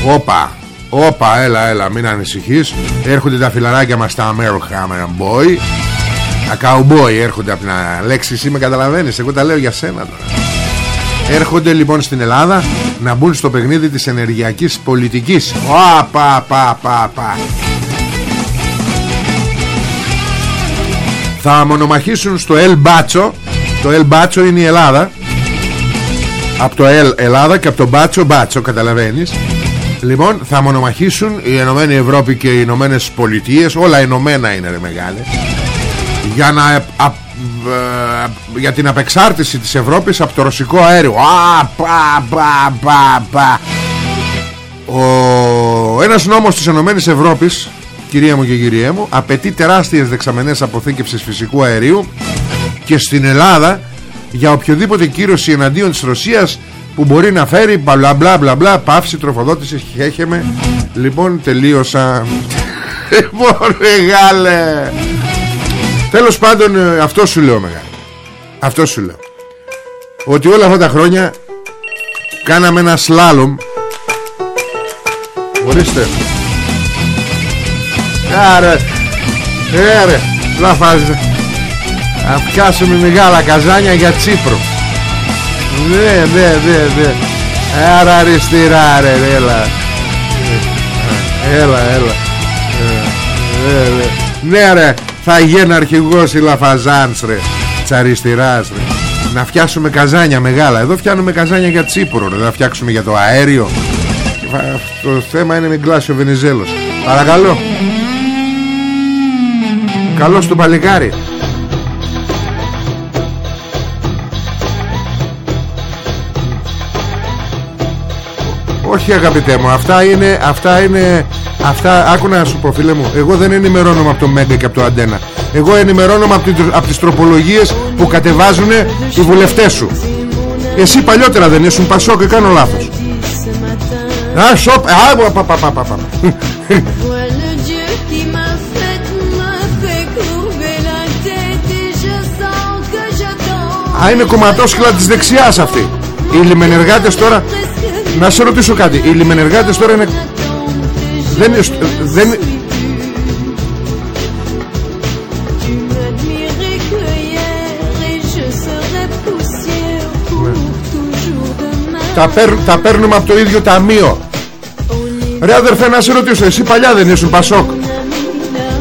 όπα όπα έλα έλα μην ανησυχείς. Έρχονται τα φιλαράκια μας τα American Boy. Τα cowboy έρχονται από την λέξη εσύ με καταλαβαίνεις. Εγώ τα λέω για σένα τώρα. Έρχονται λοιπόν στην Ελλάδα να μπουν στο παιχνίδι της ενεργειακής πολιτικής. Οπα πα πα πα. Θα μονομαχήσουν στο El Bacho το El Bacho είναι η Ελλάδα. Από το El Ελλάδα και από το Bacho Bacho καταλαβαίνεις. Λοιπόν θα μονομαχήσουν η Ενωμένη Ευρώπη και οι Ηνωμένες Πολιτείες. Όλα ενωμένα είναι ρε μεγάλε. Για να α, για την απεξάρτηση της Ευρώπης από το ρωσικό αέριο. Α, πα, πα, πα, πα. Ο ένας νόμος της Ενωμένης Ευρώπης Κυρία μου και κυρία μου Απαιτεί τεράστιες δεξαμενές αποθήκευσης φυσικού αερίου Και στην Ελλάδα Για οποιοδήποτε κύρωση εναντίον της Ρωσίας Που μπορεί να φέρει μπλα μπλα μπλα μπλα Πάυση τροφοδότησης χέχεμε. Λοιπόν τελείωσα. Λοιπόν μεγάλε. Τέλος πάντων ε, αυτό σου λέω μεγάλε. Αυτό σου λέω. Ότι όλα αυτά τα χρόνια Κάναμε ένα σλάλομ. Ορίστε. Άρε. Άρε Λαφάζε Να πιάσουμε μεγάλα καζάνια για Τσίπρο. Ναι ναι ναι ναι. Άρα αριστερά ρε έλα. Έλα έλα. Ναι ρε θα γίνει αρχηγός η Λαφαζάνς ρε. Τσαριστηράς ρε. Να φτιάσουμε καζάνια μεγάλα. Εδώ φτιάνουμε καζάνια για Τσίπρο ρε. Θα φτιάξουμε για το αέριο. Το θέμα είναι με γκλάσιο Βενιζέλος Παρακαλώ. Καλώς του παλικάρι Όχι αγαπητέ μου Αυτά είναι Αυτά είναι Αυτά άκου να σου πω φίλε μου Εγώ δεν ενημερώνομαι από το Μέγκα και από το Αντένα. Εγώ ενημερώνομαι από, τις, από τις τροπολογίες Που κατεβάζουν οι βουλευτές σου. Εσύ παλιότερα δεν ήσουν Πασό και κάνω λάθος. Α, σοπ, α, πα, πα, πα, πα, πα. Α, είναι κομματόσκυλα της δεξιάς αυτή. Οι λιμενεργάτες τώρα να σε ρωτήσω κάτι. Οι λιμενεργάτες τώρα είναι Δεν είναι δεν... Τα, παίρ, τα παίρνουμε από το ίδιο ταμείο. Ρε αδερφέ να σε ρωτήσω Εσύ παλιά δεν ήσουν Πασόκ.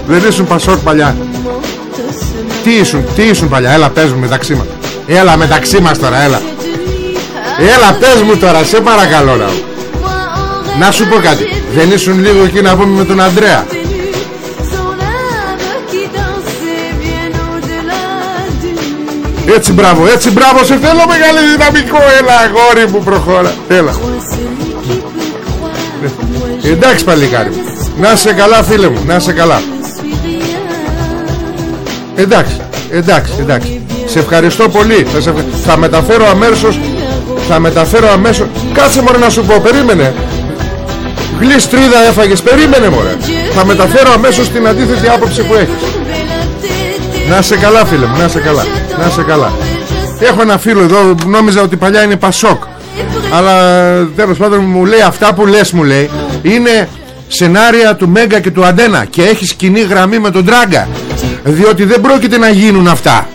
Δεν ήσουν Πασόκ παλιά. Τι ήσουν, τι ήσουν παλιά; Έλα πες μου μεταξύ μας. Έλα μεταξύ μας τώρα έλα Έλα πες μου τώρα σε παρακαλώ να Να σου πω κάτι. Δεν ήσουν λίγο εκεί να πούμε με τον Αντρέα Έτσι μπράβο, έτσι μπράβο Σε θέλω μεγάλη δυναμικό. Έλα αγόρι μου προχώρα. Έλα. Ε, Εντάξει παλικάρι Να σε καλά φίλε μου Να σε καλά. Εντάξει Εντάξει εντάξει. Σε ευχαριστώ πολύ. Θα, σε... θα μεταφέρω αμέσως Θα μεταφέρω αμέσως. Κάτσε μωρέ να σου πω Περίμενε. Γλιστρίδα έφαγες Περίμενε μωρέ. Θα μεταφέρω αμέσως την αντίθετη άποψη που έχεις. Να σε καλά φίλε μου Να σε καλά Να σε καλά. Έχω ένα φίλο εδώ Νόμιζα ότι παλιά είναι Πασόκ. Αλλά τέλος πάντων μου λέει Αυτά που λες μου λέει Είναι σενάρια του Μέγκα και του Αντένα Και έχεις κοινή γραμμή με τον Τράγκα. Διότι δεν πρόκειται να γίνουν αυτά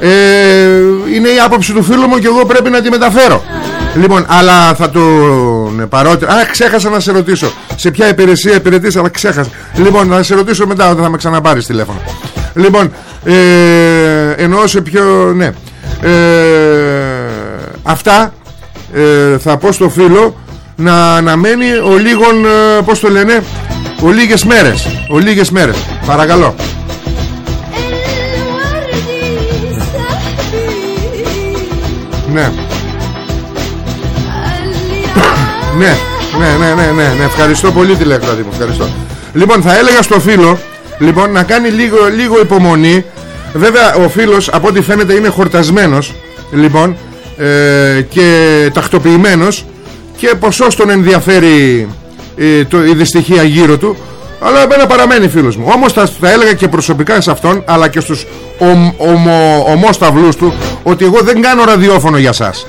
ε, Είναι η άποψη του φίλου μου Και εγώ πρέπει να τη μεταφέρω Λοιπόν, αλλά θα το παρότερο. Α, ξέχασα να σε ρωτήσω. Σε ποια υπηρεσία υπηρετείς, αλλά ξέχασα. Λοιπόν, να σε ρωτήσω μετά όταν θα με ξαναπάρεις τηλέφωνο. Λοιπόν, ε, εννοώ σε ποιο. Ναι. Ε, αυτά ε, θα πω στο φίλο να αναμένει ο λίγων. Ε, πώς το λένε, ο λίγες μέρες. Ο λίγες μέρες. Παρακαλώ. Ναι. Ναι, ναι, ναι, ναι, ναι, ναι. Ευχαριστώ πολύ τηλεκράτη μου. Ευχαριστώ. Λοιπόν, θα έλεγα στο φίλο λοιπόν, να κάνει λίγο, λίγο υπομονή. Βέβαια, ο φίλος από ό,τι φαίνεται είναι χορτασμένος. Λοιπόν, ε, και τακτοποιημένος και ποσό τον ενδιαφέρει ε, το, η δυστυχία γύρω του. Αλλά εμένα παραμένει φίλος μου. Όμως θα, θα έλεγα και προσωπικά σε αυτόν, αλλά και στους ομ, ομόσταυλούς του, ότι εγώ δεν κάνω ραδιόφωνο για σας.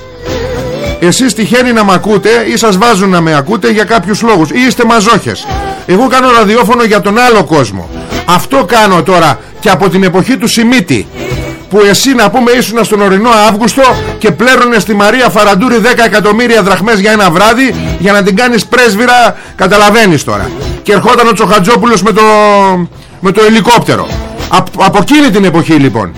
Εσείς τυχαίνει να με ακούτε ή σας βάζουν να με ακούτε για κάποιους λόγους ή είστε μαζόχες Εγώ κάνω ραδιόφωνο για τον άλλο κόσμο Αυτό κάνω τώρα και από την εποχή του Σιμίτη που εσύ να πούμε ήσουν στον ορεινό Αύγουστο και πλέρωνες στη Μαρία Φαραντούρη 10 εκατομμύρια δραχμές για ένα βράδυ για να την κάνεις πρέσβυρα καταλαβαίνεις τώρα. Και ερχόταν ο Τσοχατζόπουλος με το, με το ελικόπτερο. Από, από εκείνη την εποχή λοιπόν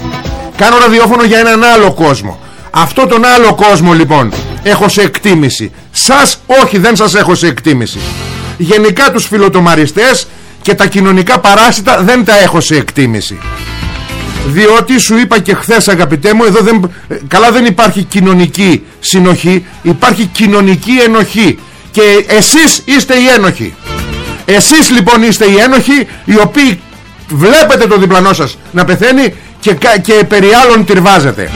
κάνω ραδιόφωνο για έναν άλλο κόσμο. Αυτό τον άλλο κόσμο λοιπόν έχω σε εκτίμηση. Σας όχι δεν σας έχω σε εκτίμηση. Γενικά τους φιλοτομαριστές Και τα κοινωνικά παράσιτα δεν τα έχω σε εκτίμηση διότι σου είπα και χθες αγαπητέ μου εδώ δεν, Καλά δεν υπάρχει κοινωνική συνοχή Υπάρχει κοινωνική ενοχή. Και εσείς είστε οι ένοχοι. Εσείς λοιπόν είστε οι ένοχοι Οι οποίοι βλέπετε το διπλανό σας να πεθαίνει Και, και περί άλλων τυρβάζετε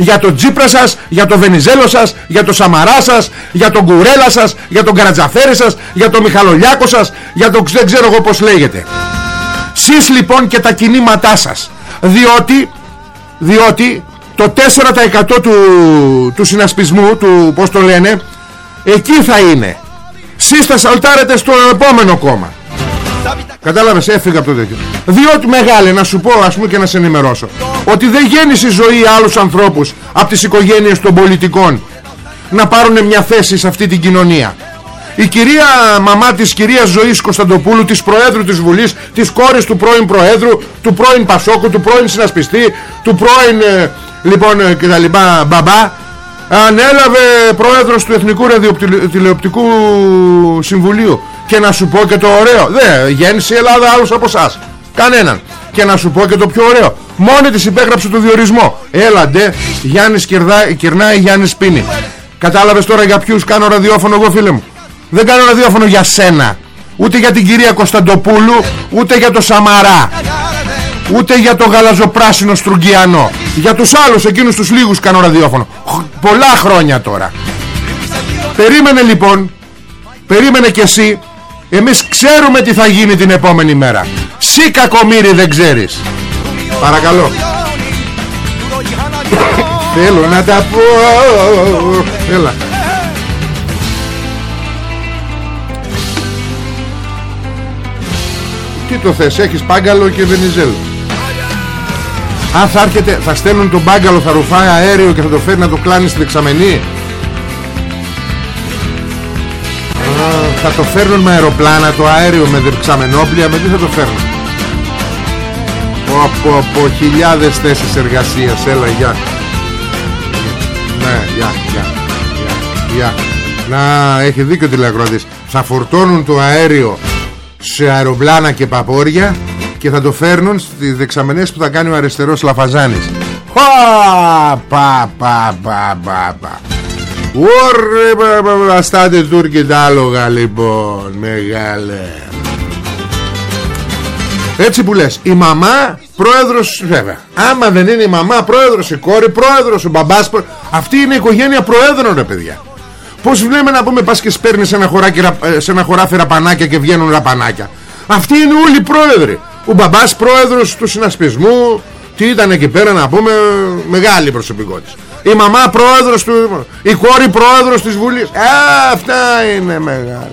για τον Τζίπρα σας, για τον Βενιζέλο σας, για τον Σαμαρά σας, για τον Κουρέλα σας, για τον Καρατζαφέρη σας, για τον Μιχαλολιάκο σας, για τον δεν ξέρω εγώ πως λέγεται. Σεις λοιπόν και τα κινήματά σας, διότι, διότι το 4% του, του συνασπισμού, του πώς το λένε, εκεί θα είναι. Σεις θα σαλτάρετε στο επόμενο κόμμα. Κατάλαβες έφυγα από το τέτοιο Διότι μεγάλε να σου πω ας πούμε και να σε ενημερώσω Ότι δεν γέννησε η ζωή άλλους ανθρώπους Από τις οικογένειες των πολιτικών Να πάρουν μια θέση σε αυτή την κοινωνία η κυρία μαμά της κυρίας Ζωής Κωνσταντοπούλου Της Προέδρου της Βουλής Της κόρης του πρώην Προέδρου Του πρώην Πασόκου Του πρώην Συνασπιστή Του πρώην ε, λοιπόν ε, και τα λοιπά μπαμπά Ανέλαβε πρόεδρος του Εθνικού Ραδιοτηλεοπτικού Συμβουλίου. Και να σου πω και το ωραίο Δεν γέννησε η Ελλάδα άλλους από εσάς. Κανέναν. Και να σου πω και το πιο ωραίο Μόνη της υπέγραψε το διορισμό. Έλαντε Γιάννης κυρδάει, κυρνάει Γιάννης πίνει Κατάλαβες τώρα για ποιους κάνω ραδιόφωνο εγώ φίλε μου; Δεν κάνω ραδιόφωνο για σένα Ούτε για την κυρία Κωνσταντοπούλου Ούτε για το Σαμαρά Ούτε για το γαλαζοπράσινο Στρουγκιανό Για τους άλλους εκείνους τους λίγους κάνω ραδιόφωνο. Πολλά χρόνια τώρα. Περίμενε λοιπόν Περίμενε κι εσύ. Εμείς ξέρουμε τι θα γίνει την επόμενη μέρα. Σύ κακομύρι δεν ξέρεις. Παρακαλώ. Θέλω να τα πω. Έλα Τι το θες έχεις πάγκαλο και βενιζέλ. Αν θα έρχεται Θα στέλνουν τον πάγκαλο θα ρουφάει αέριο Και θα το φέρει να το κλάνει στην δεξαμενή Θα το φέρνουν με αεροπλάνα το αέριο με δεξαμενόπλια Με τι θα το φέρνουν. Από, από χιλιάδες θέσεις εργασίας Έλα γεια. Ναι γεια γεια Γεια Να έχει δίκιο τηλεκρότης Θα φορτώνουν το αέριο Σε αεροπλάνα και παπόρια Και θα το φέρνουν στις δεξαμενές που θα κάνει ο αριστερός Λαφαζάνης. Πα πα πα πα πα. Πα Ωρε Αστάτε Τούρκοι τα άλογα λοιπόν Μεγάλε. Έτσι που λες Η μαμά πρόεδρος βέβαια. Άμα δεν είναι η μαμά πρόεδρος Η κόρη πρόεδρος Ο μπαμπάς Αυτή είναι η οικογένεια πρόεδρων ρε παιδιά Πώς βλέπουμε να πούμε πας και σπέρνεις σε ένα, χωράκι, σε ένα χωράφι ραπανάκια Και βγαίνουν ραπανάκια. Αυτοί είναι όλοι οι πρόεδροι. Ο μπαμπάς πρόεδρος του συνασπισμού Τι ήταν εκεί πέρα να πούμε Μεγάλη προσωπικότητα. Η μαμά πρόεδρος του Η κόρη πρόεδρος της Βουλής. Α, Αυτά είναι μεγάλα.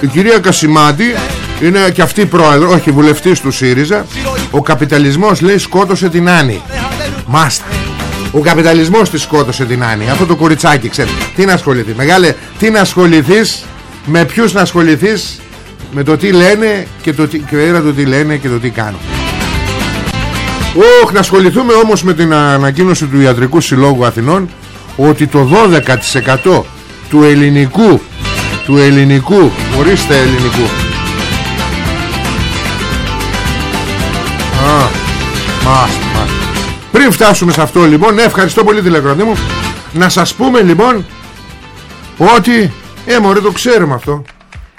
Η κυρία Κασιμάτη Είναι και αυτή πρόεδρο Όχι βουλευτής του ΣΥΡΙΖΑ. Ο καπιταλισμός λέει σκότωσε την Άννη. Μάστα ο καπιταλισμός τη σκότωσε την Άννη. Αυτό το κοριτσάκι ξέρετε. Τι να ασχοληθεί Μεγάλε τι να ασχοληθείς Με ποιους να ασχοληθείς Με το τι λένε και το τι, και το τι λένε και το τι κάνουν. Όχ, να ασχοληθούμε όμως με την ανακοίνωση του Ιατρικού Συλλόγου Αθηνών ότι το 12% του ελληνικού του ελληνικού, ορίστε ελληνικού. Α, μας, μας. Πριν φτάσουμε σε αυτό λοιπόν, ναι, ευχαριστώ πολύ τηλεκροτή μου. Να σας πούμε λοιπόν Ότι, ε μωρέ το ξέρουμε αυτό.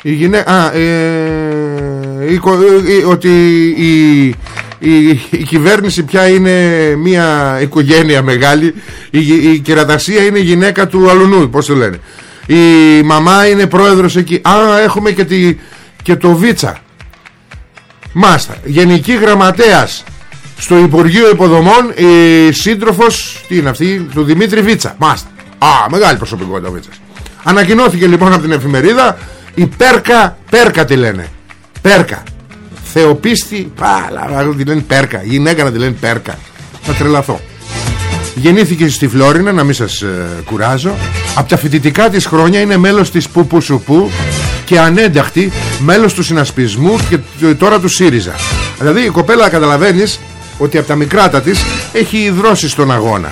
Η γυναίκα, α, ε, η, ε, ότι η, η, η κυβέρνηση πια είναι μια οικογένεια μεγάλη. Η, η κερατασία είναι η γυναίκα του αλουνού πως το λένε. Η μαμά είναι πρόεδρος εκεί. Α έχουμε και, τη, και το Βίτσα. Μάστα γενική γραμματέας στο Υπουργείο Υποδομών η σύντροφος τι είναι αυτή του Δημήτρη Βίτσα. Μάστα α μεγάλη προσωπικότητα ο Βίτσας. Ανακοινώθηκε λοιπόν από την εφημερίδα η Πέρκα Πέρκα τη λένε. Πέρκα. Θεοπίστη Πάλα τη λένε Πέρκα. Γυναίκα να τη λένε Πέρκα. Θα τρελαθώ. Γεννήθηκε στη Φλόρινα Να μην σας ε, κουράζω. Από τα φοιτητικά της χρόνια είναι μέλος της Πουπου Σουπού Και ανένταχτη Μέλος του συνασπισμού Και τώρα του ΣΥΡΙΖΑ. Δηλαδή η κοπέλα καταλαβαίνεις Ότι από τα μικράτα της Έχει ιδρώσει στον αγώνα.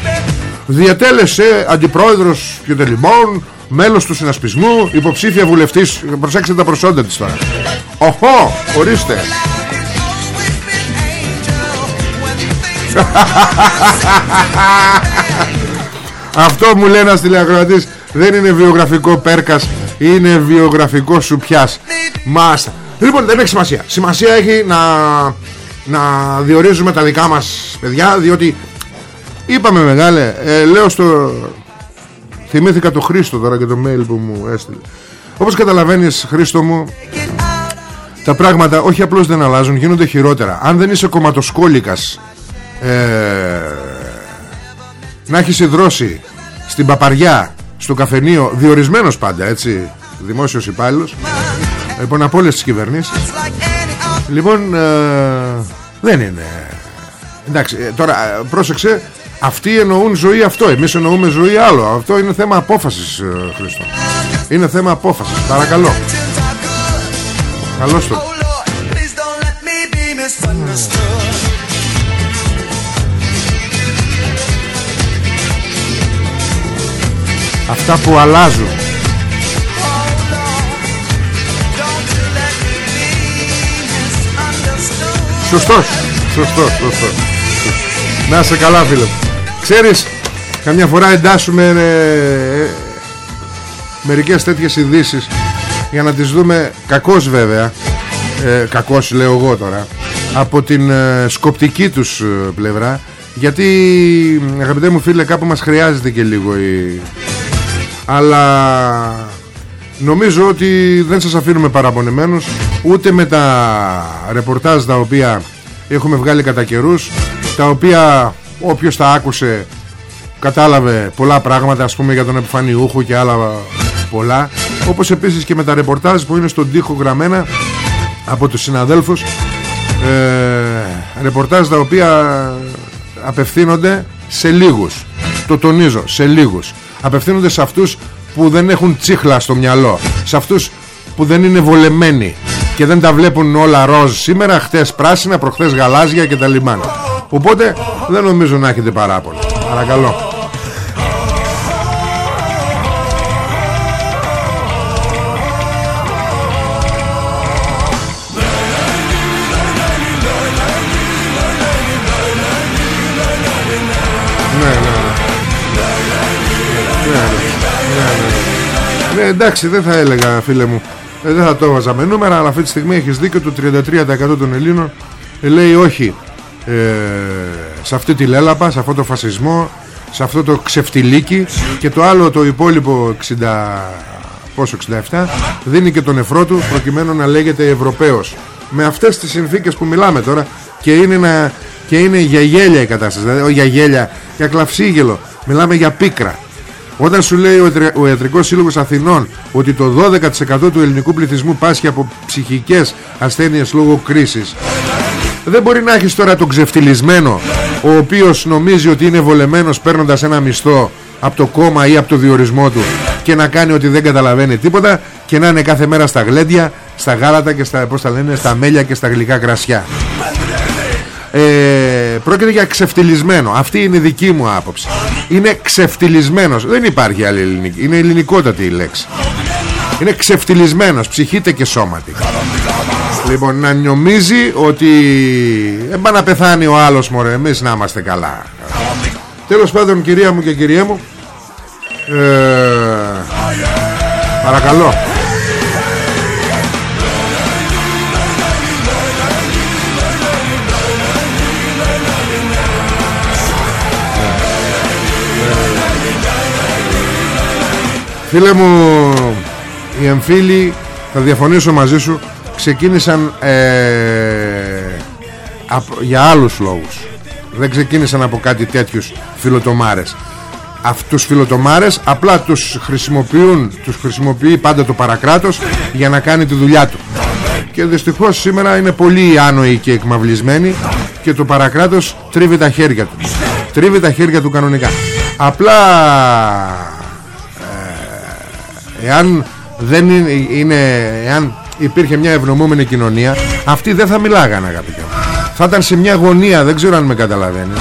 Διατέλεσε αντιπρόεδρος και τελειμών Μέλος του συνασπισμού Υποψήφια βουλευτής. Προσέξτε τα προσόντα της τώρα. Οχο ορίστε. Αυτό μου λέει ένας τηλεακροατής Δεν είναι βιογραφικό πέρκας Είναι βιογραφικό σουπιάς. Μάστα Λοιπόν δεν έχει σημασία. Σημασία έχει να, να διορίζουμε τα δικά μας παιδιά Διότι Είπαμε μεγάλε ε, Λέω στο Θυμήθηκα το Χρήστο τώρα και το mail που μου έστειλε. Όπως καταλαβαίνεις Χρήστο μου Τα πράγματα όχι απλώς δεν αλλάζουν Γίνονται χειρότερα. Αν δεν είσαι κομματοσκόλικας ε, Να έχεις ιδρώσει Στην παπαριά Στο καφενείο Διορισμένος πάντα έτσι Δημόσιος υπάλληλος Λοιπόν από όλες τις κυβερνήσεις Λοιπόν ε, Δεν είναι. Εντάξει ε, τώρα ε, πρόσεξε αυτοί εννοούν ζωή αυτό Εμείς εννοούμε ζωή άλλο. Αυτό είναι θέμα απόφασης ε, Χριστό Είναι θέμα απόφασης. Παρακαλώ. Καλώς το. Αυτά που αλλάζουν Σωστός Σωστός Σωστός. Να σε καλά φίλε Ξέρεις Καμιά φορά εντάσσουμε ε, ε, Μερικές τέτοιες ειδήσεις Για να τις δούμε Κακός βέβαια. Ε, Κακός λέω εγώ τώρα Από την ε, σκοπτική τους ε, πλευρά. Γιατί Αγαπητέ μου φίλε κάπου μας χρειάζεται και λίγο η... Αλλά Νομίζω ότι δεν σας αφήνουμε παραπονεμένους Ούτε με τα ρεπορτάζ τα οποία Έχουμε βγάλει κατά καιρούς Τα οποία όποιος τα άκουσε κατάλαβε πολλά πράγματα ας πούμε για τον επιφανιούχο και άλλα πολλά. Όπως επίσης και με τα ρεπορτάζ που είναι στον τοίχο γραμμένα από τους συναδέλφους ε, ρεπορτάζ τα οποία απευθύνονται σε λίγους. Το τονίζω σε λίγους. Απευθύνονται σε αυτούς που δεν έχουν τσίχλα στο μυαλό σε αυτούς που δεν είναι βολεμένοι και δεν τα βλέπουν όλα ροζ σήμερα χτες πράσινα, προχθές γαλάζια και τα λιμάνια. Οπότε δεν νομίζω να έχετε παράπονο. Παρακαλώ. Ναι, εντάξει, δεν θα έλεγα, φίλε μου. Ε, δεν θα το έβαζα με νούμερα, αλλά αυτή τη στιγμή έχεις δίκιο. Το 33% των Ελλήνων ε, λέει όχι ε, σε αυτή τη λέλαπα, σε αυτό το φασισμό, σε αυτό το ξεφτιλίκι και το άλλο το υπόλοιπο 60, πόσο 67 δίνει και τον νεφρό του προκειμένου να λέγεται Ευρωπαίος με αυτές τις συνθήκες που μιλάμε τώρα και είναι, να, και είναι για γέλια η κατάσταση δηλαδή για γέλια, για κλαυσίγελο μιλάμε για πίκρα όταν σου λέει ο Ιατρικός Σύλλογος Αθηνών ότι το 12% του ελληνικού πληθυσμού πάσχει από ψυχικές ασθένειες λόγω κρίσης δεν μπορεί να έχεις τώρα τον ξεφτυλισμένο ο οποίος νομίζει ότι είναι βολεμένος παίρνοντας ένα μισθό από το κόμμα ή από το διορισμό του και να κάνει ότι δεν καταλαβαίνει τίποτα και να είναι κάθε μέρα στα γλέντια, στα γάλατα και στα, πώς τα λένε, στα μέλια και στα γλυκά κρασιά. Ε, πρόκειται για ξεφτυλισμένο. Αυτή είναι η δική μου άποψη. Είναι ξεφτυλισμένος. Δεν υπάρχει άλλη ελληνική. Είναι ελληνικότατη η λέξη. Είναι ξεφτυλισμένος, ψυχείτε και σώματι. Λοιπόν, να νομίζει ότι δεν να πεθάνει ο άλλος μωρέ, εμείς να είμαστε καλά. Τέλος πάντων, κυρία μου και κυρία μου, ε, παρακαλώ. Φίλε μου Οι εμφύλοι Θα διαφωνήσω μαζί σου Ξεκίνησαν ε, Για άλλους λόγους. Δεν ξεκίνησαν από κάτι τέτοιους Φιλοτομάρες. Αυτούς φιλοτομάρες απλά τους χρησιμοποιούν Τους χρησιμοποιεί πάντα το παρακράτος Για να κάνει τη δουλειά του. Και δυστυχώς σήμερα είναι πολύ άνοιοι και εκμαυλισμένοι Και το παρακράτος τρίβει τα χέρια του. Τρίβει τα χέρια του κανονικά. Απλά εάν δεν είναι, εάν υπήρχε μια ευνομούμενη κοινωνία αυτοί δεν θα μιλάγανε αγαπητέ θα ήταν σε μια γωνία δεν ξέρω αν με καταλαβαίνεις.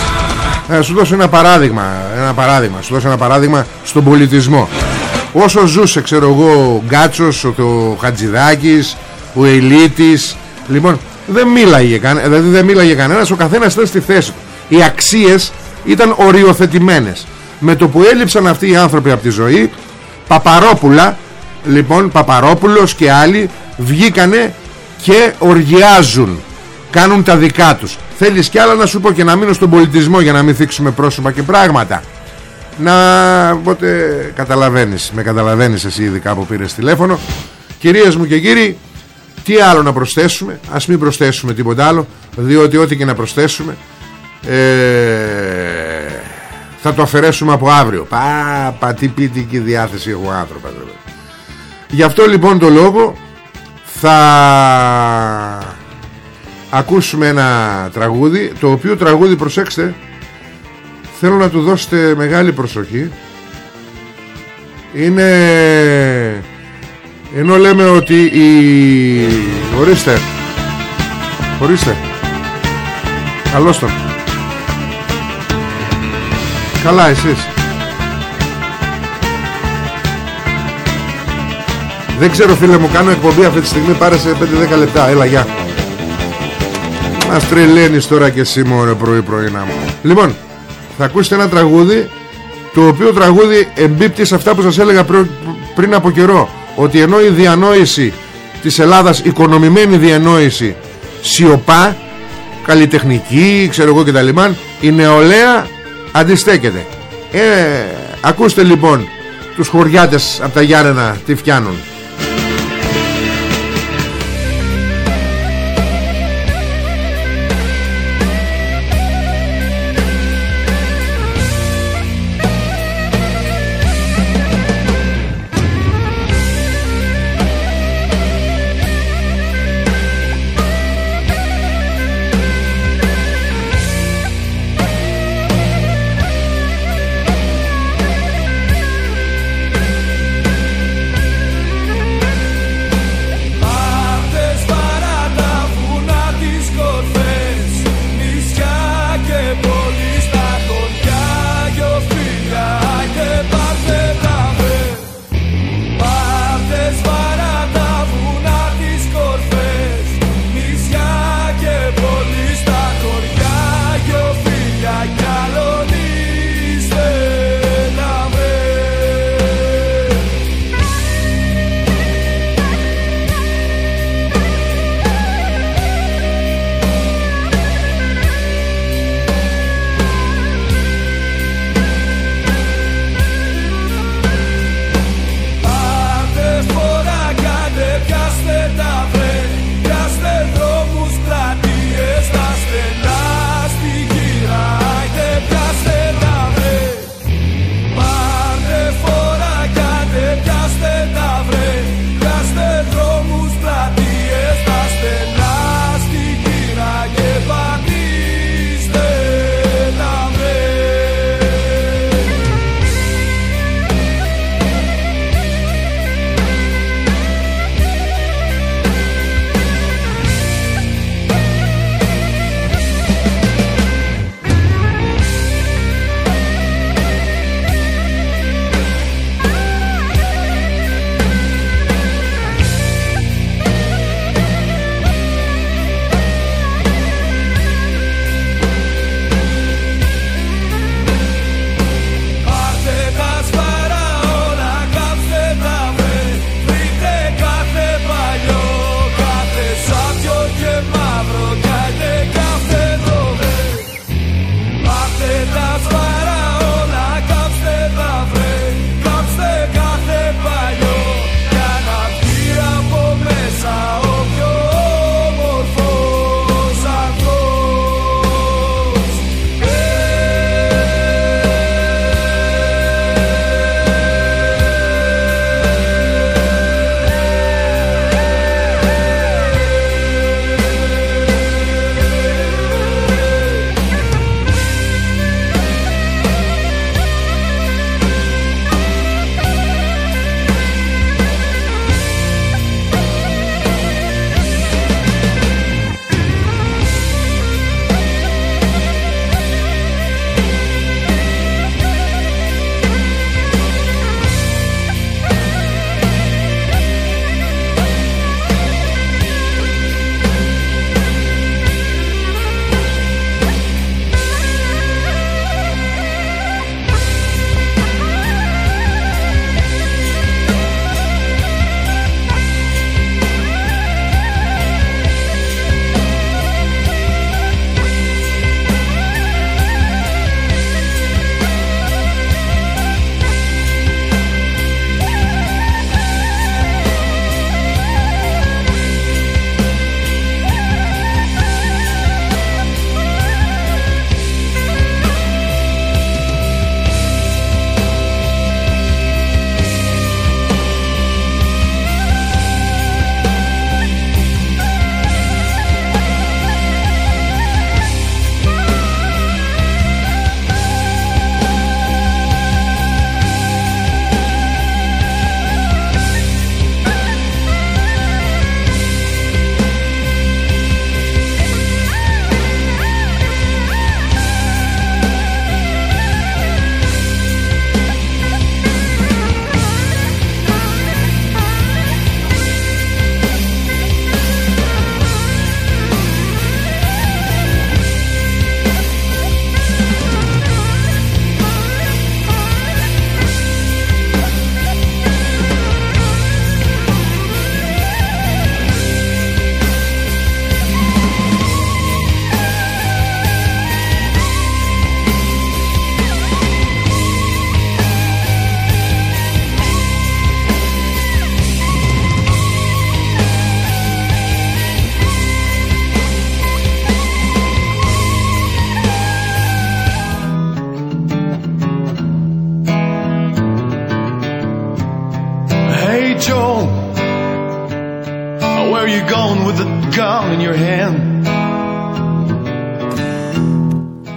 Ε, σου δώσω ένα παράδειγμα ένα παράδειγμα σου δώσω ένα παράδειγμα στον πολιτισμό. Όσο ζούσε ξέρω εγώ ο Γκάτσος ο, ο Χατζηδάκης ο Ελίτης λοιπόν δεν μίλαγε, δηλαδή δεν μίλαγε κανένας ο καθένας ήταν στη θέση του. Οι αξίες ήταν οριοθετημένες. Με το που έλειψαν αυτοί οι άνθρωποι από τη ζωή Παπαρόπουλα λοιπόν Παπαρόπουλος και άλλοι βγήκανε και οργιάζουν κάνουν τα δικά τους. Θέλεις κι άλλα να σου πω και να μείνω στον πολιτισμό για να μην θίξουμε πρόσωπα και πράγματα. Να οπότε καταλαβαίνεις με καταλαβαίνεις εσύ ειδικά που πήρες τηλέφωνο. Κυρίες μου και κύριοι τι άλλο να προσθέσουμε; Ας μην προσθέσουμε τίποτα άλλο διότι ό,τι και να προσθέσουμε ε, θα το αφαιρέσουμε από αύριο. Πα, πα τι πίτικη διάθεση έχω άνθρωπο. Γι' αυτό λοιπόν το λόγο θα ακούσουμε ένα τραγούδι το οποίο τραγούδι προσέξτε θέλω να του δώσετε μεγάλη προσοχή. Είναι ενώ λέμε ότι η ορίστε ορίστε. Καλώς τον Καλά εσείς. Δεν ξέρω φίλε μου κάνω εκπομπή αυτή τη στιγμή Πάρε σε 5-10 λεπτά. Έλα γεια. Μας τρελαίνεις τώρα και εσύ μωρέ πρωί πρωί να μου. Λοιπόν θα ακούσετε ένα τραγούδι Το οποίο τραγούδι εμπίπτει σε αυτά που σας έλεγα πριν από καιρό Ότι ενώ η διανόηση της Ελλάδας Οικονομημένη διανόηση Σιωπά Καλλιτεχνική ξέρω εγώ και τα λιμάν Η νεολαία αντιστέκεται. Ε, ακούστε λοιπόν τους χωριάτες από τα Γιάννενα τι φτιάνουν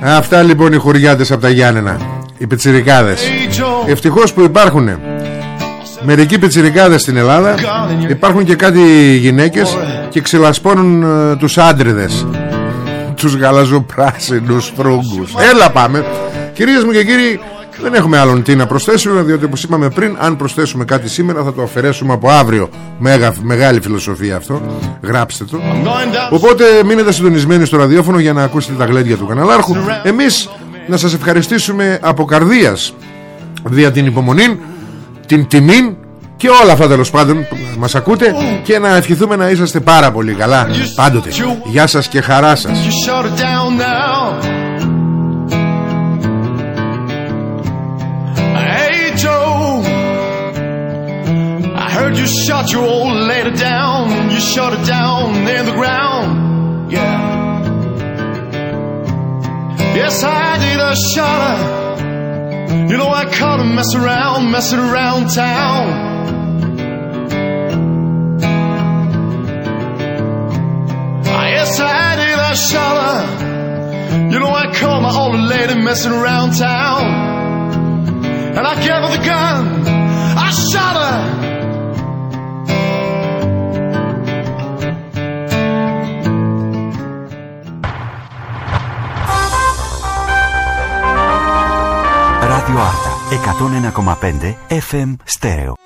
Αυτά λοιπόν οι χωριάτες από τα Γιάννενα Οι πετσιρικάδες Ευτυχώς που υπάρχουν Μερικοί πετσιρικάδες στην Ελλάδα Υπάρχουν και κάτι γυναίκες Και ξελασπώνουν ε, τους άντριδες. Τους γαλαζοπράσινους φρούγκους. Έλα πάμε. Κυρίες μου και κύριοι Δεν έχουμε άλλον τι να προσθέσουμε διότι όπως είπαμε πριν αν προσθέσουμε κάτι σήμερα θα το αφαιρέσουμε από αύριο. Μέγα, Μεγάλη φιλοσοφία αυτό. Γράψτε το. Οπότε μείνετε συντονισμένοι στο ραδιόφωνο για να ακούσετε τα γλέντια του καναλάρχου. Εμείς να σας ευχαριστήσουμε από καρδίας Δια την υπομονή Την τιμή και όλα αυτά τέλος πάντων μας ακούτε και να ευχηθούμε να είσαστε πάρα πολύ καλά πάντοτε. Γεια σας και χαρά σας. Heard you shot your old lady down. You shot her down in the ground. Yeah. Yes, I did. I shot her. You know I caught her messing around, messing around town. Ah, yes, I did. I shot her. You know I caught my old lady messing around town. And I gave her the gun. I shot her. εκατόν ενα κομματέντε FM Στερεό